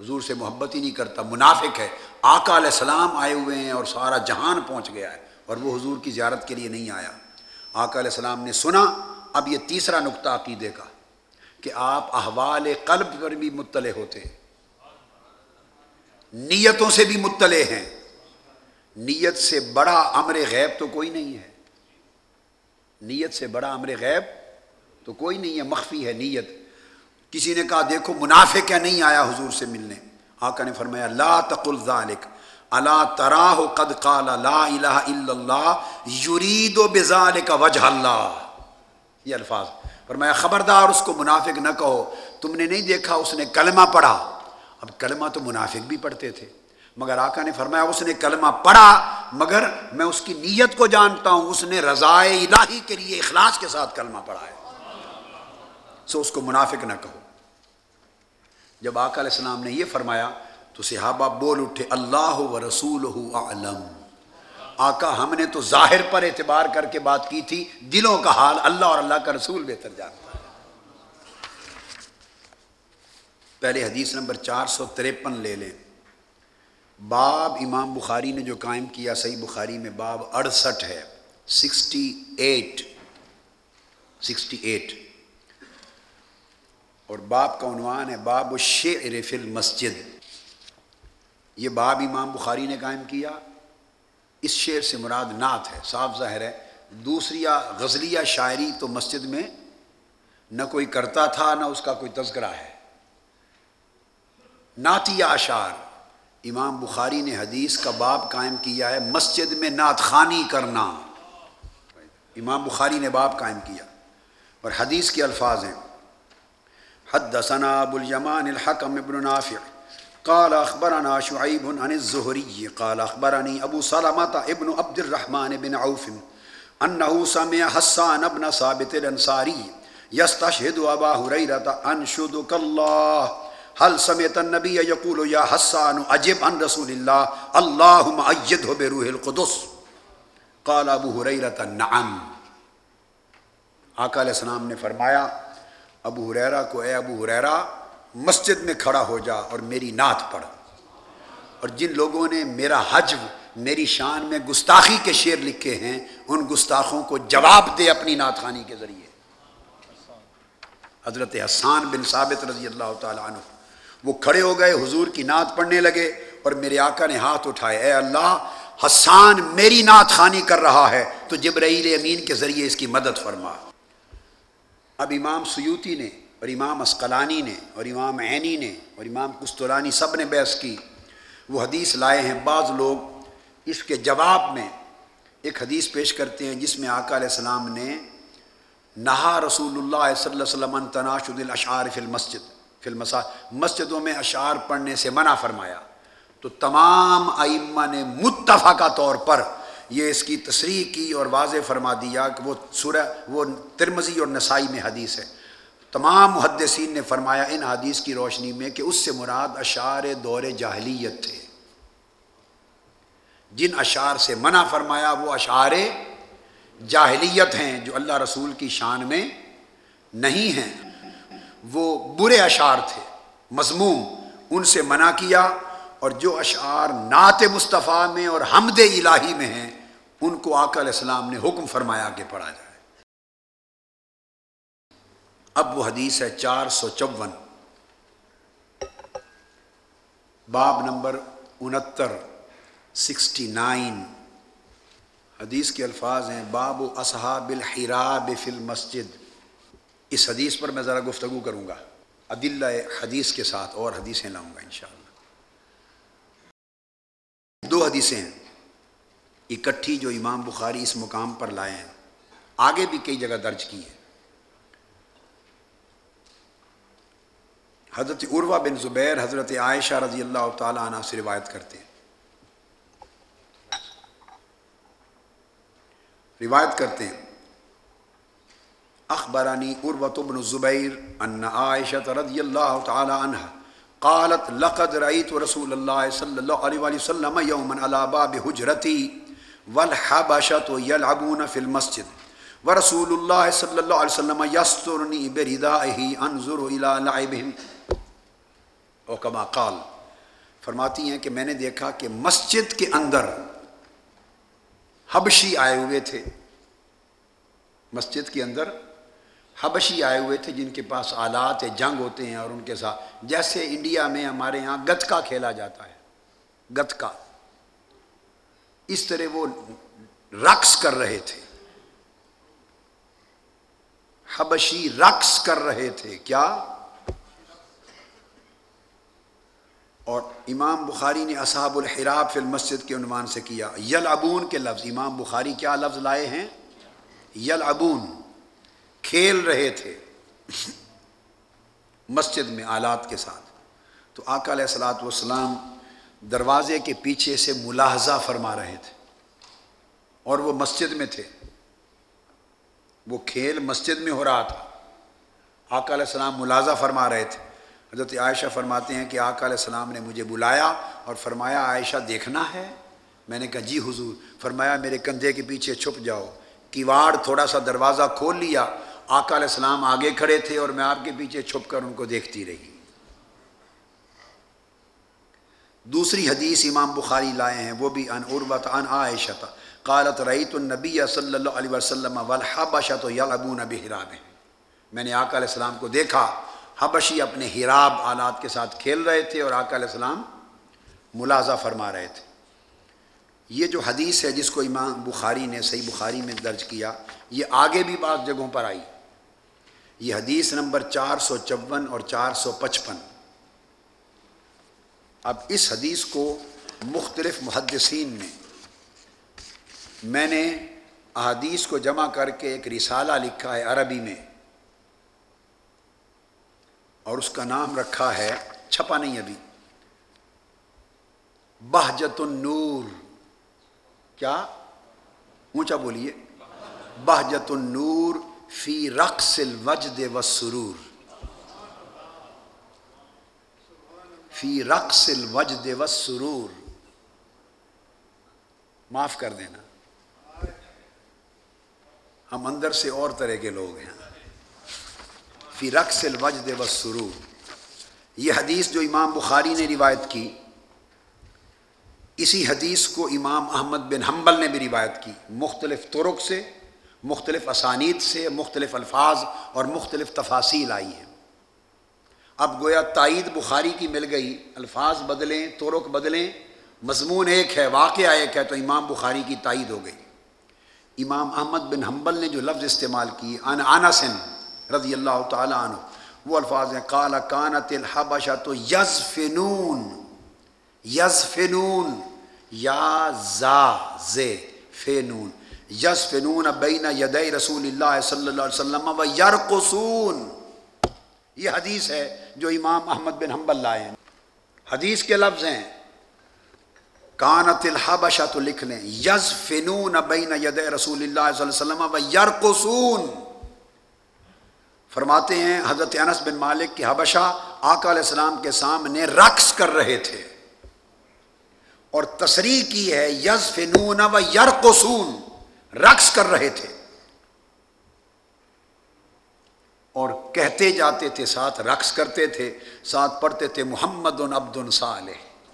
حضور سے محبت ہی نہیں کرتا، منافق ہے۔ آقا علیہ السلام آئے ہوئے ہیں اور سارا جہان پہنچ گیا ہے۔ اور وہ حضور کی زیارت کے لیے نہیں آیا۔ آقا علیہ السلام نے سنا، اب یہ تیسرا نقطہ عقیدے کا کہ آپ احوال قلب پر بھی مطلع ہوتے۔ نیتوں سے بھی مطلع ہیں۔ نیت سے بڑا امر غیب تو کوئی نہیں ہے۔ نیت سے بڑا امر غیب تو کوئی نہیں ہے، مخفی ہے نیت۔ کسی نے کہا، دیکھو منافق ہے نہیں آیا حضور سے ملنے۔ آقا نے فرمایا، لا تقل ذالک۔ اللہ تراہ قد قال لا الہ الا اللہ یرید و بذالک وجہ اللہ۔ یہ الفاظ۔ فرمایا، خبردار اس کو منافق نہ کہو۔ تم نے نہیں دیکھا، اس نے کلمہ پڑھا۔ اب کلمہ تو منافق بھی پڑھتے تھے۔ مگر آقا نے فرمایا، اس نے کلمہ پڑھا، مگر میں اس کی نیت کو جانتا ہوں۔ اس نے رضائے الہی کے لیے اخلاص کے ساتھ کلمہ پڑھا ہے۔ سو اس کو منافق نہ کہو۔ جب آقا علیہ السلام نے یہ فرمایا تو صحابہ بول اٹھے، اللہ و رسول علم آقا، ہم نے تو ظاہر پر اعتبار کر کے بات کی تھی، دلوں کا حال اللہ اور اللہ کا رسول بہتر جانتا ہے۔ پہلے حدیث نمبر چار سو تریپن لے لیں۔ باب امام بخاری نے جو قائم کیا، صحیح بخاری میں باب اڑسٹھ ہے۔ Sixty eight. Sixty eight. اور باب کا عنوان ہے، باب الشعر فی المسجد۔ یہ باب امام بخاری نے قائم کیا۔ اس شعر سے مراد نعت ہے، صاف ظاہر ہے۔ دوسری غزلیہ شاعری تو مسجد میں نہ کوئی کرتا تھا، نہ اس کا کوئی تذکرہ ہے۔ نعتیہ اشعار، امام بخاری نے حدیث کا باب قائم کیا ہے، مسجد میں نعت خانی کرنا۔ امام بخاری نے باب قائم کیا۔ اور حدیث کے الفاظ ہیں۔ حدثنا ابو الجمان الحکم ابن نافع۔ قال اخبرنا شعيب عن الزهري قال اخبرني ابو سلمة ابن عبد الرحمن بن عوف انه سمع حسان ابن ثابت الانصاري يستشهد ابا هريره انشدك الله حل سمیت النبی یقول یا حسان عجب عن رسول اللہ، اللہم ایدہ بروح القدس۔ قال ابو حریرت نعم۔ آقا علیہ السلام نے فرمایا، ابو حریرہ کو اے ابو حریرہ مسجد میں کھڑا ہو جا اور میری نعت پڑھ۔ اور جن لوگوں نے میرا حج، میری شان میں گستاخی کے شعر لکھے ہیں، ان گستاخوں کو جواب دے اپنی نعت خانی کے ذریعے۔ حضرت حسان بن ثابت رضی اللہ تعالیٰ عنہ، وہ کھڑے ہو گئے، حضور کی نعت پڑھنے لگے اور میرے آقا نے ہاتھ اٹھائے، اے اللہ، حسان میری نعت خانی کر رہا ہے، تو جبرائیل امین کے ذریعے اس کی مدد فرما۔ اب امام سیوتی نے اور امام اسقلانی نے اور امام عینی نے اور امام کستولانی سب نے بحث کی۔ وہ حدیث لائے ہیں۔ بعض لوگ اس کے جواب میں ایک حدیث پیش کرتے ہیں جس میں آقا علیہ السلام نے نہا رسول اللہ صلی اللہ علیہ وسلم تناشد الاشعار فی المسجد، فی المسا، مسجدوں میں اشعار پڑھنے سے منع فرمایا۔ تو تمام ائمہ نے متفقہ طور پر یہ اس کی تصریح کی اور واضح فرما دیا کہ وہ سورہ، وہ ترمزی اور نسائی میں حدیث ہے۔ تمام محدثین نے فرمایا ان حدیث کی روشنی میں کہ اس سے مراد اشعار دور جاہلیت تھے۔ جن اشعار سے منع فرمایا وہ اشعار جاہلیت ہیں جو اللہ رسول کی شان میں نہیں ہیں۔ وہ برے اشعار تھے، مضموم، ان سے منع کیا اور جو اشعار نعت مصطفیٰ میں اور حمد الہی میں ہیں، ان کو آقا علیہ السلام نے حکم فرمایا کہ پڑھا جائے۔ اب وہ حدیث ہے چار سو چون۔ باب نمبر انہتر، سکسٹی نائن۔ حدیث کے الفاظ ہیں، باب و اصحاب الحراب فی المسجد۔ اس حدیث پر میں ذرا گفتگو کروں گا۔ عدلہ حدیث کے ساتھ اور حدیثیں لاؤں گا انشاءاللہ۔ دو حدیثیں ہیں۔ اکٹھی جو امام بخاری اس مقام پر لائے ہیں۔ آگے بھی کئی جگہ درج کی ہیں۔ حضرت عروہ بن زبیر حضرت عائشہ رضی اللہ تعالیٰ عنہ سے روایت کرتے ہیں۔ روایت کرتے ہیں۔ اخبرانی عروت بن الزبیر ان عائشہ رضی اللہ تعالی عنہ قالت، لقد رأيت رسول الله صلى الله عليه وسلم يوما على باب حجرتي والحبشة يلعبون في المسجد ورسول الله صلى الله عليه وسلم يسترني بردائه انظر الى لعبهم او کما قال، فرماتی ہیں کہ میں نے دیکھا کہ مسجد کے اندر حبشی آئے ہوئے تھے۔ مسجد کے اندر حبشی آئے ہوئے تھے جن کے پاس آلات جنگ ہوتے ہیں اور ان کے ساتھ، جیسے انڈیا میں ہمارے یہاں گتکا کھیلا جاتا ہے۔ گتکا۔ اس طرح وہ رقص کر رہے تھے۔ حبشی رقص کر رہے تھے۔ کیا؟ اور امام بخاری نے اصحاب الحراب فی المسجد کے عنوان سے کیا، یلعبون کے لفظ، امام بخاری کیا لفظ لائے ہیں؟ یلعبون، کھیل رہے تھے [LAUGHS] مسجد میں آلات کے ساتھ۔ تو آقا علیہ السلاۃ والسلام دروازے کے پیچھے سے ملاحظہ فرما رہے تھے۔ اور وہ مسجد میں تھے۔ وہ کھیل مسجد میں ہو رہا تھا۔ آقا علیہ السلام ملاحظہ فرما رہے تھے۔ حضرت عائشہ فرماتے ہیں کہ آقا علیہ السلام نے مجھے بلایا اور فرمایا، عائشہ دیکھنا ہے؟ میں نے کہا جی حضور۔ فرمایا، میرے کندھے کے پیچھے چھپ جاؤ۔ کیواڑ تھوڑا سا دروازہ کھول لیا۔ آقا علیہ السلام آگے کھڑے تھے اور میں آپ کے پیچھے چھپ کر ان کو دیکھتی رہی۔ دوسری حدیث امام بخاری لائے ہیں، وہ بھی ان عربت ان عائشہ قالت رعیت النبی صلی اللہ علیہ وسلم والحبشت یلعبون بحراب میں نے آقا علیہ السلام کو دیکھا حبشی اپنے حراب آلات کے ساتھ کھیل رہے تھے اور آقا علیہ السلام ملازہ فرما رہے تھے۔ یہ جو حدیث ہے جس کو امام بخاری نے صحیح بخاری میں درج کیا، یہ آگے بھی بعض جگہوں پر آئی۔ یہ حدیث نمبر چار سو چون اور چار سو پچپن۔ اب اس حدیث کو مختلف محدثین نے، میں نے احادیث کو جمع کر کے ایک رسالہ لکھا ہے عربی میں۔ اور اس کا نام رکھا ہے، چھپا نہیں ابھی۔ بہجت النور۔ کیا؟ اونچا بولیے۔ بہجت النور فی رقص الوجد و سرور۔ فی رقص الوجد و سرور۔ معاف کر دینا۔ ہم اندر سے اور طرح کے لوگ ہیں۔ فی رقص الوجد و سرور۔ یہ حدیث جو امام بخاری نے روایت کی، اسی حدیث کو امام احمد بن حنبل نے بھی روایت کی۔ مختلف طرق سے، مختلف اسانید سے، مختلف الفاظ اور مختلف تفاصیل آئی ہیں۔ اب گویا تائید بخاری کی مل گئی، الفاظ بدلیں، طرق بدلیں۔ مضمون ایک ہے، واقعہ ایک ہے، تو امام بخاری کی تائید ہو گئی۔ امام احمد بن حنبل نے جو لفظ استعمال کی ان آنسن رضی اللہ تعالیٰ عنہ، وہ الفاظ ہیں کالا کانت الحبشہ تو یز فنون یز فنون یا زا، زے، فینون یس فنون بین ید رسول اللہ صلی اللہ علیہ وسلم و یرقصون۔ یہ حدیث ہے جو امام احمد بن حنبل لائے ہیں۔ حدیث کے لفظ ہیں، کانت الحبشہ تو لکھ لیں یز فنون بین ید رسول اللہ صلی اللہ علیہ وسلم و یرقصون۔ فرماتے ہیں، حضرت انس بن مالک کی حبشہ آقا علیہ السلام کے سامنے رقص کر رہے تھے۔ اور تصریح کی ہے یز فنون و یرقصون، رقص کر رہے تھے۔ اور کہتے جاتے تھے، ساتھ رقص کرتے تھے، ساتھ پڑھتے تھے، محمد ان عبد صالح۔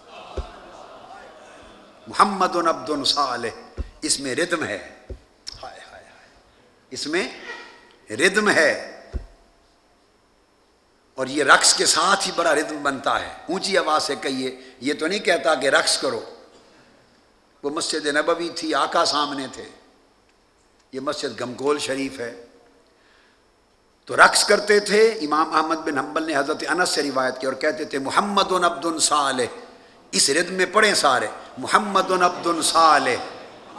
محمد ان عبد صالح، اس میں ردم ہے۔ ہائے ہائے ہائے۔ اس میں ردم ہے۔ اور یہ رقص کے ساتھ ہی بڑا ردم بنتا ہے۔ اونچی آواز سے کہیے، یہ تو نہیں کہتا کہ رقص کرو۔ وہ مسجد نبوی تھی، آقا سامنے تھے۔ یہ مسجد گمگول شریف ہے۔ تو رقص کرتے تھے۔ امام احمد بن حنبل نے حضرت انس سے روایت کی اور کہتے تھے، محمد ان عبد صالح اس رد میں پڑھیں سارے، محمد ان عبد صالح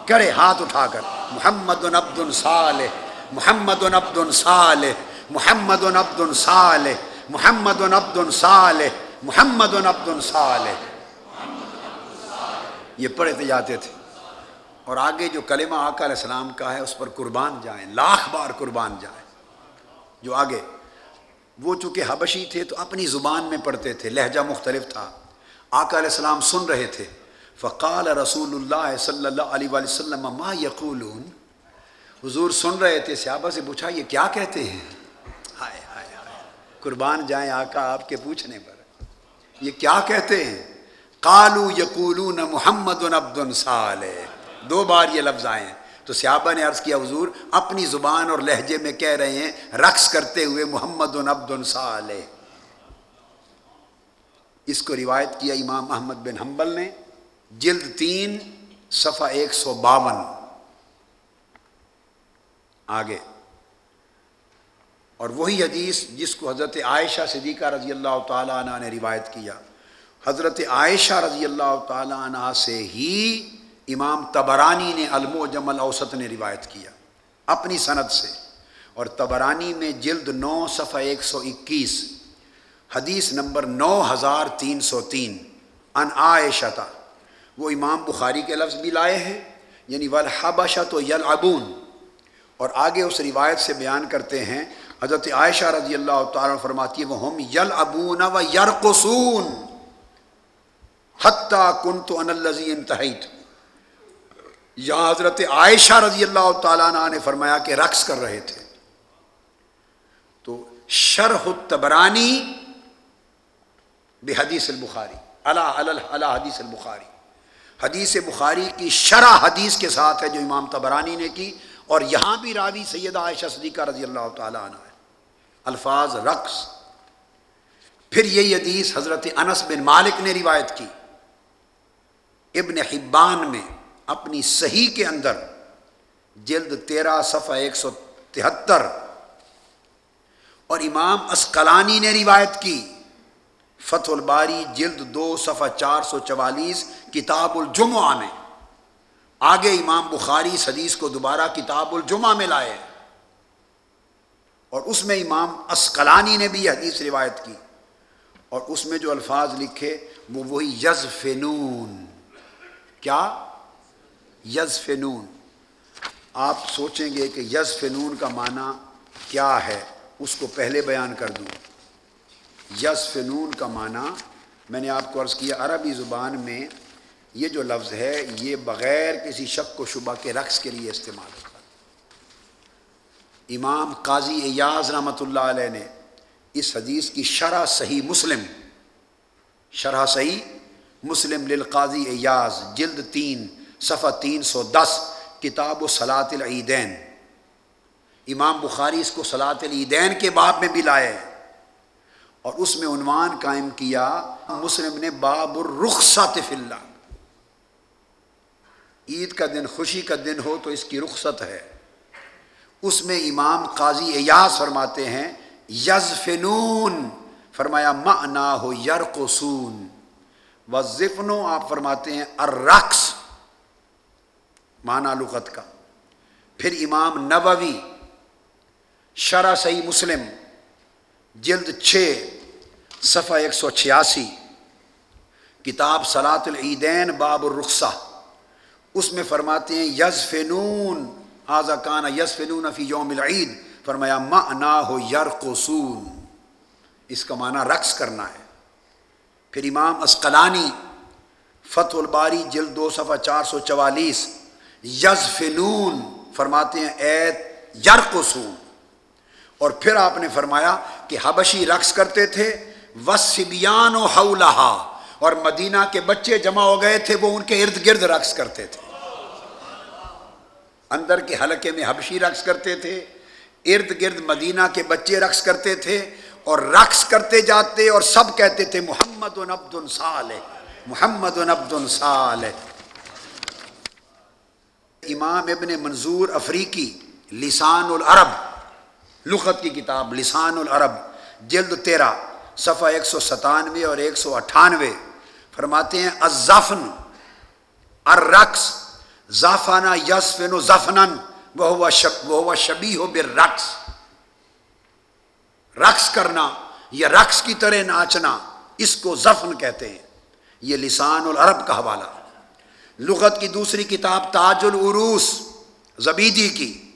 کرے ہاتھ اٹھا کر، محمد ان عبد صالح محمد ان عبد صالح محمد ان عبد صالح محمد عبد صالح، محمد عبد صالح۔ یہ پڑھتے جاتے تھے۔ اور آگے جو کلمہ آقا علیہ السلام کا ہے، اس پر قربان جائیں، لاکھ بار قربان جائیں۔ جو آگے، وہ چونکہ حبشی تھے تو اپنی زبان میں پڑھتے تھے، لہجہ مختلف تھا۔ آقا علیہ السلام سن رہے تھے۔ فقال رسول اللہ صلی اللہ علیہ وسلم ما یقولون۔ حضور سن رہے تھے، صحابہ سے پوچھا، یہ کیا کہتے ہیں؟ قربان جائیں آقا آپ کے پوچھنے پر۔ یہ کیا کہتے ہیں؟ کالو یقولون محمد عبد صالح۔ دو بار یہ لفظ آئے ہیں۔ تو سیابہ نے عرض کیا، حضور اپنی زبان اور لہجے میں کہہ رہے ہیں، رقص کرتے ہوئے محمد عبد صالح۔ اس کو روایت کیا امام احمد بن حنبل نے۔ جلد تین، صفحہ ایک سو باون۔ آگے۔ اور وہی حدیث جس کو حضرت عائشہ صدیقہ رضی اللہ تعالیٰ عنہ نے روایت کیا۔ حضرت عائشہ رضی اللہ تعالیٰ عنہ سے ہی امام تبرانی نے علم و جمل اوسط نے روایت کیا، اپنی صنعت سے۔ اور تبرانی میں جلد نو صفحہ ایک سو اکیس، حدیث نمبر نو ہزار تین سو تین ان عائشہ، وہ امام بخاری کے لفظ بھی لائے ہیں یعنی والحبشہ تو یلعبون۔ اور آگے اس روایت سے بیان کرتے ہیں حضرت عائشہ رضی اللہ تعالیٰ فرماتی ہے وہ ہم یل ابون و یرقصون حتیٰ کن تو ان الزی انتہیت یا حضرت عائشہ رضی اللہ تعالیٰ عنہ نے فرمایا کہ رقص کر رہے تھے۔ تو شرح التبرانی بے حدیث البخاری اللہ اللہ حدیث البخاری۔ حدیث بخاری کی شرح حدیث کے ساتھ ہے جو امام تبرانی نے کی، اور یہاں بھی راوی سیدہ عائشہ صدیقہ رضی اللہ تعالیٰ عنہ۔ ہے الفاظ رقص۔ پھر یہ حدیث حضرت انس بن مالک نے روایت کی۔ ابن حبان میں اپنی صحیح کے اندر جلد تیرہ صفحہ ایک سو تہتر۔ اور امام اسقلانی نے روایت کی۔ فتح الباری جلد دو صفحہ چار سو چوالیس کتاب الجمعہ میں۔ آگے امام بخاری حدیث کو دوبارہ کتاب الجمعہ میں لائے۔ اور اس میں امام اسقلانی نے بھی یہ حدیث روایت کی اور اس میں جو الفاظ لکھے وہ وہی یز فنون کیا؟ یز فنون آپ سوچیں گے کہ یز فنون کا معنی کیا ہے؟ اس کو پہلے بیان کر دوں۔ یز فنون کا معنی، میں نے آپ کو عرض کیا، عربی زبان میں یہ جو لفظ ہے، یہ بغیر کسی شک و شبہ کے رقص کے لیے استعمال امام قاضی ایاز رحمۃ اللہ علیہ نے اس حدیث کی شرح صحیح مسلم، شرح صحیح مسلم للقاضی ایاز، جلد تین، صفحہ تین سو دس، کتاب و سلاط العیدین۔ امام بخاری اس کو سلاط العیدین کے باب میں بھی لائے اور اس میں عنوان قائم کیا، مسلم نے باب الرخصت فی اللہ۔ عید کا دن، خوشی کا دن ہو تو اس کی رخصت ہے۔ اس میں امام قاضی ایاز فرماتے ہیں یز فنون فرمایا معنا ہو یر قسون و ذفنو آپ فرماتے ہیں ارقص معنی لغت کا۔ پھر امام نبوی شرح صحیح مسلم، جلد چھ، صفحہ ایک سو چھیاسی، کتاب سلاط العیدین، باب الرخصہ۔ اس میں فرماتے ہیں یز فنون آزا کانا یز فنون فی یوم العید فرمایا معنا ہو یر اس کا معنی رقص کرنا ہے۔ پھر امام اسقلانی فتح الباری جلد دو صفحہ چار سو چوالیس یز فنون فرماتے ہیں، ایت یر اور پھر آپ نے فرمایا کہ حبشی رقص کرتے تھے وسبیان و حولہا اور مدینہ کے بچے جمع ہو گئے تھے، وہ ان کے ارد گرد رقص کرتے تھے۔ اندر کے حلقے میں حبشی رقص کرتے تھے، ارد گرد مدینہ کے بچے رقص کرتے تھے اور رقص کرتے جاتے اور سب کہتے تھے، محمد عبد الصال محمد عبد الصال امام ابن منظور افریقی لسان العرب لغت کی کتاب لسان العرب جلد تیرہ، صفحہ ایک سو ستانوے اور ایک سو اٹھانوے، فرماتے ہیں الزفن الرقص زافانہ یسفن و زفنن وہ شب شبی ہو بے رقص رقص کرنا، یا رقص کی طرح ناچنا، اس کو زفن کہتے ہیں۔ یہ لسان العرب کا حوالہ۔ لغت کی دوسری کتاب تاج العروس، زبیدی کی۔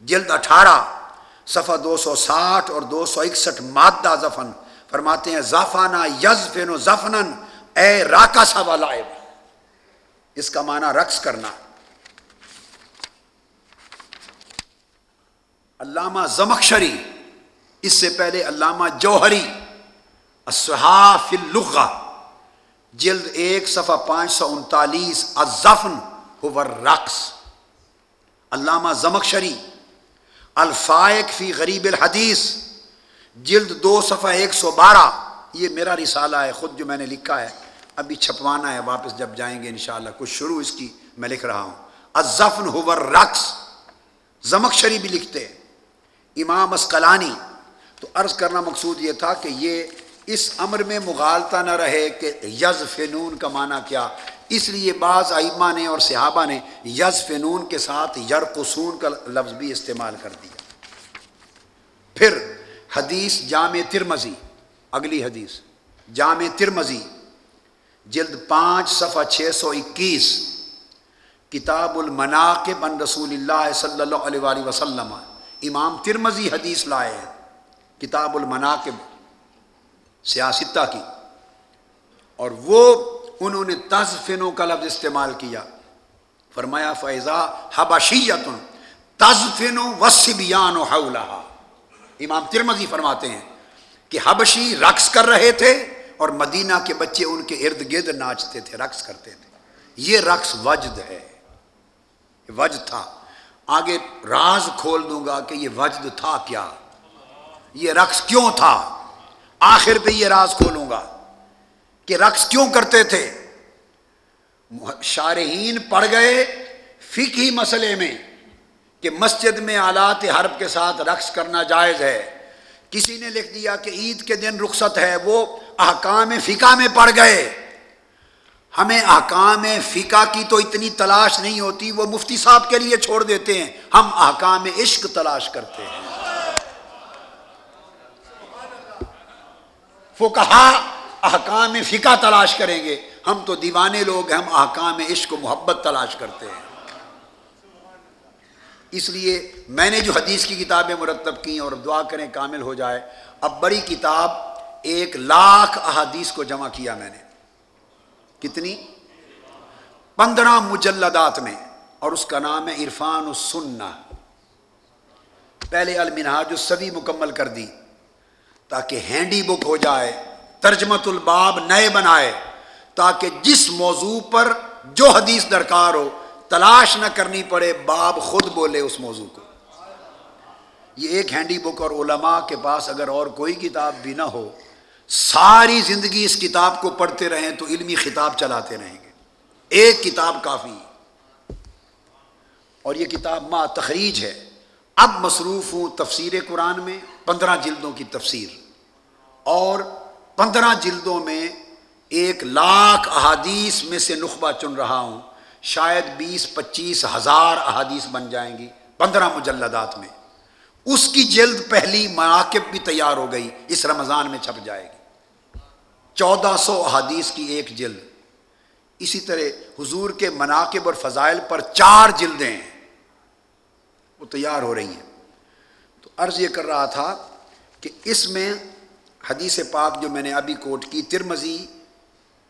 جلد اٹھارہ، صفحہ دو سو ساٹھ اور دو سو اکسٹھ مادہ زفن فرماتے ہیں زفانہ یزفن و زفنن اے راکا سا اس کا معنی رقص کرنا۔ علامہ زمخشری، اس سے پہلے علامہ جوہری، الصحاف اللغہ، جلد ایک صفحہ پانچ سو انتالیس الزفن ہو رقص علامہ زمخشری، الفائق فی غریب الحدیث، جلد دو صفحہ ایک سو بارہ۔ یہ میرا رسالہ ہے، خود جو میں نے لکھا ہے۔ ابھی چھپوانا ہے، واپس جب جائیں گے انشاءاللہ۔ کچھ شروع اس کی میں لکھ رہا ہوں۔ الزفن ہو رقص زمخشری بھی لکھتے ہیں۔ امام اسقلانی، تو عرض کرنا مقصود یہ تھا کہ یہ اس امر میں مغالطہ نہ رہے کہ یز فنون کا معنی کیا۔ اس لیے بعض ائمہ نے اور صحابہ نے یز فنون کے ساتھ یرقسون کا لفظ بھی استعمال کر دیا۔ پھر حدیث جامع ترمزی اگلی حدیث، جامع ترمزی جلد پانچ، صفحہ چھ سو اکیس، کتاب المناقب ان رسول اللہ صلی اللہ علیہ وآلہ وسلم۔ امام ترمزی حدیث لائے ہیں، کتاب المناقب، سیاستہ کی۔ اور وہ انہوں نے تزفنوں کا لفظ استعمال کیا۔ فرمایا فیضا حبشیت تزفن وسبیان و امام ترمزی فرماتے ہیں کہ حبشی رقص کر رہے تھے اور مدینہ کے بچے ان کے ارد گرد ناچتے تھے، رقص کرتے تھے۔ یہ رقص وجد ہے۔ وجد تھا۔ آگے راز کھول دوں گا کہ یہ وجد تھا کیا؟ یہ رقص کیوں تھا؟ آخر پہ یہ راز کھولوں گا کہ رقص کیوں کرتے تھے؟ شارحین پڑ گئے فکی مسئلے میں کہ مسجد میں آلات حرب کے ساتھ رقص کرنا جائز ہے۔ کسی نے لکھ دیا کہ عید کے دن رخصت ہے، وہ احکام فقہ میں پڑ گئے۔ ہمیں احکام فقہ کی تو اتنی تلاش نہیں ہوتی، وہ مفتی صاحب کے لیے چھوڑ دیتے ہیں۔ ہم احکام عشق تلاش کرتے ہیں۔ فقہا احکام فقہ تلاش کریں گے۔ ہم تو دیوانے لوگ ہیں، ہم احکام عشق و محبت تلاش کرتے ہیں۔ اس لیے میں نے جو حدیث کی کتابیں مرتب کی اور دعا کریں کامل ہو جائے۔ اب بڑی کتاب، ایک لاکھ احادیث کو جمع کیا میں نے۔ کتنی؟ پندرہ مجلدات میں، اور اس کا نام ہے عرفان السنہ۔ پہلے المنہاج الصوی مکمل کر دی، تاکہ ہینڈی بک ہو جائے، ترجمت الباب نئے بنائے، تاکہ جس موضوع پر جو حدیث درکار ہو، تلاش نہ کرنی پڑے، باب خود بولے اس موضوع کو۔ یہ ایک ہینڈی بک اور علماء کے پاس اگر اور کوئی کتاب بھی نہ ہو ساری زندگی اس کتاب کو پڑھتے رہیں تو علمی خطاب چلاتے رہیں گے۔ ایک کتاب کافی۔ اور یہ کتاب ما تخریج ہے۔ اب مصروف ہوں تفسیر قرآن میں، پندرہ جلدوں کی تفسیر۔ اور پندرہ جلدوں میں ایک لاکھ احادیث میں سے نخبہ چن رہا ہوں۔ شاید بیس، پچیس ہزار احادیث بن جائیں گی پندرہ مجلدات میں۔ اس کی جلد پہلی مراکب بھی تیار ہو گئی۔ اس رمضان میں چھپ جائے گی۔ چودہ سو احادیث کی ایک جلد۔ اسی طرح حضور کے مناقب اور فضائل پر چار جلدیں۔ ہیں وہ تیار ہو رہی ہیں۔ تو عرض یہ کر رہا تھا کہ اس میں حدیث پاک جو میں نے ابھی کوٹ کی ترمزی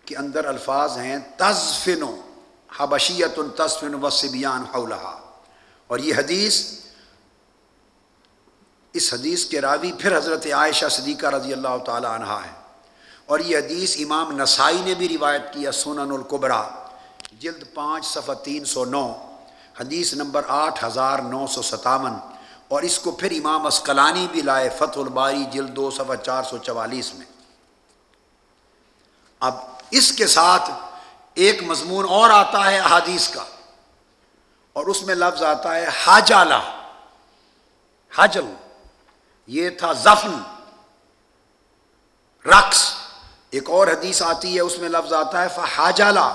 کے اندر الفاظ ہیں تزفن و حبشیت التصفن و سبیان حولہا۔ اور یہ حدیث، اس حدیث کے راوی پھر حضرت عائشہ صدیقہ رضی اللہ تعالی عنہ ہے۔ اور یہ حدیث امام نسائی نے بھی روایت کیا سنن القبرا جلد پانچ، صفحہ تین سو نو، حدیث نمبر آٹھ ہزار نو سو ستاون۔ اور اس کو پھر امام اسکلانی بھی لائے، فتح الباری، جلد دو، صفحہ چار سو چوالیس میں۔ اب اس کے ساتھ ایک مضمون اور آتا ہے احادیث کا۔ اور اس میں لفظ آتا ہے حاجالہ حجل یہ تھا زفن، رقص۔ ایک اور حدیث آتی ہے، اس میں لفظ آتا ہے فحاجالہ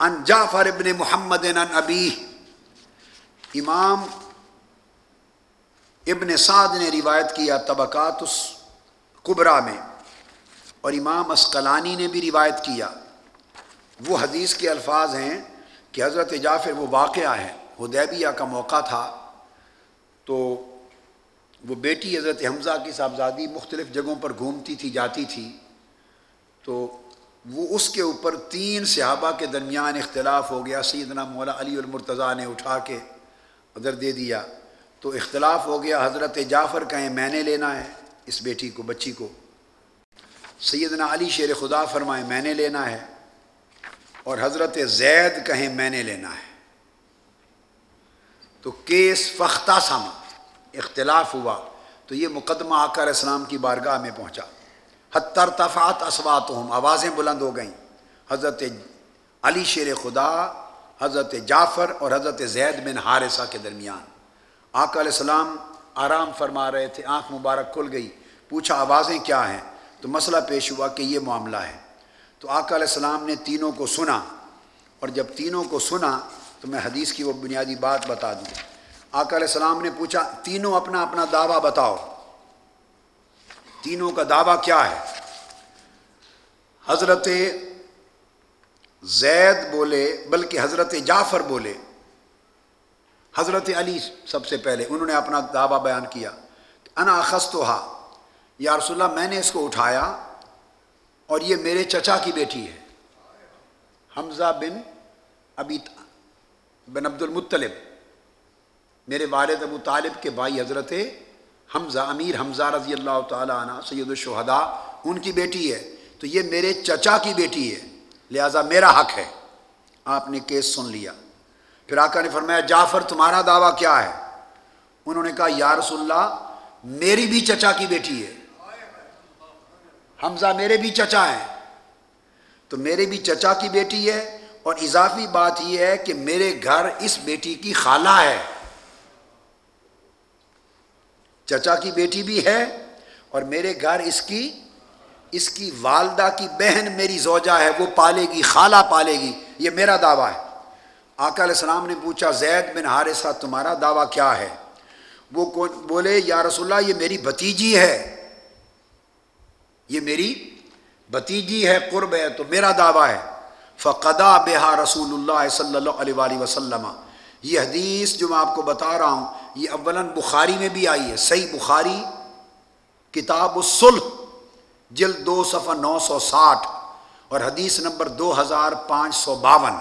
ان جعفر ابن محمد ان ابی امام ابن سعد نے روایت کیا طبقات اس قبرا میں، اور امام اسقلانی نے بھی روایت کیا۔ وہ حدیث کے الفاظ ہیں کہ حضرت جعفر، وہ واقعہ ہے، حدیبیہ کا موقع تھا۔ تو وہ بیٹی حضرت حمزہ کی صاحبزادی مختلف جگہوں پر گھومتی تھی، جاتی تھی۔ تو وہ اس کے اوپر تین صحابہ کے درمیان اختلاف ہو گیا۔ سیدنا مولا علی المرتضیٰ نے اٹھا کے ادھر دے دیا۔ تو اختلاف ہو گیا۔ حضرت جعفر کہیں میں نے لینا ہے، اس بیٹی کو، بچی کو۔ سیدنا علی شیر خدا فرمائے، میں نے لینا ہے۔ اور حضرت زید کہیں، میں نے لینا ہے۔ تو کیس فختہ سما اختلاف ہوا۔ تو یہ مقدمہ آکر اسلام کی بارگاہ میں پہنچا۔ حتر تفات اسوات آوازیں بلند ہو گئیں۔ حضرت علی شیر خدا، حضرت جعفر اور حضرت زید بن حارثہ کے درمیان۔ آقا علیہ السلام آرام فرما رہے تھے، آنکھ مبارک کھل گئی۔ پوچھا، آوازیں کیا ہیں؟ تو مسئلہ پیش ہوا کہ یہ معاملہ ہے۔ تو آقا علیہ السلام نے تینوں کو سنا۔ اور جب تینوں کو سنا، تو میں حدیث کی وہ بنیادی بات بتا دوں۔ آقا علیہ السلام نے پوچھا، تینوں اپنا اپنا دعویٰ بتاؤ۔ تینوں کا دعویٰ کیا ہے؟ حضرت زید بولے، بلکہ حضرت جعفر بولے۔ حضرت علی سب سے پہلے، انہوں نے اپنا دعویٰ بیان کیا۔ انا خستوہا یا رسول اللہ، میں نے اس کو اٹھایا اور یہ میرے چچا کی بیٹی ہے۔ حمزہ بن ابی بن عبد المطلب میرے والد ابو طالب کے بھائی حضرت حمزہ، امیر حمزہ رضی اللہ تعالیٰ عنہ، سید الشہداء، ان کی بیٹی ہے۔ تو یہ میرے چچا کی بیٹی ہے۔ لہذا میرا حق ہے۔ آپ نے کیس سن لیا۔ پھر آقا نے فرمایا، جعفر، تمہارا دعویٰ کیا ہے؟ انہوں نے کہا، یا رسول اللہ، میری بھی چچا کی بیٹی ہے۔ حمزہ، میرے بھی چچا ہیں۔ تو میرے بھی چچا کی بیٹی ہے۔ اور اضافی بات یہ ہے کہ میرے گھر اس بیٹی کی خالہ ہے۔ چچا کی بیٹی بھی ہے اور میرے گھر اس کی اس کی والدہ کی بہن میری زوجہ ہے، وہ پالے گی، خالہ پالے گی، یہ میرا دعویٰ ہے۔ آقا علیہ السلام نے پوچھا، زید بن حارثہ، تمہارا دعویٰ کیا ہے؟ وہ بولے، یا رسول اللہ، یہ میری بھتیجی ہے۔ یہ میری بھتیجی ہے، قرب ہے، تو میرا دعویٰ ہے۔ فقدا بہا رسول اللہ صلی اللہ علیہ وآلہ وسلم۔ یہ حدیث جو میں آپ کو بتا رہا ہوں یہ اولاً بخاری میں بھی آئی ہے۔ صحیح بخاری، کتاب الصلح، جلد دو صفحہ نو سو ساٹھ اور حدیث نمبر دو ہزار پانچ سو باون۔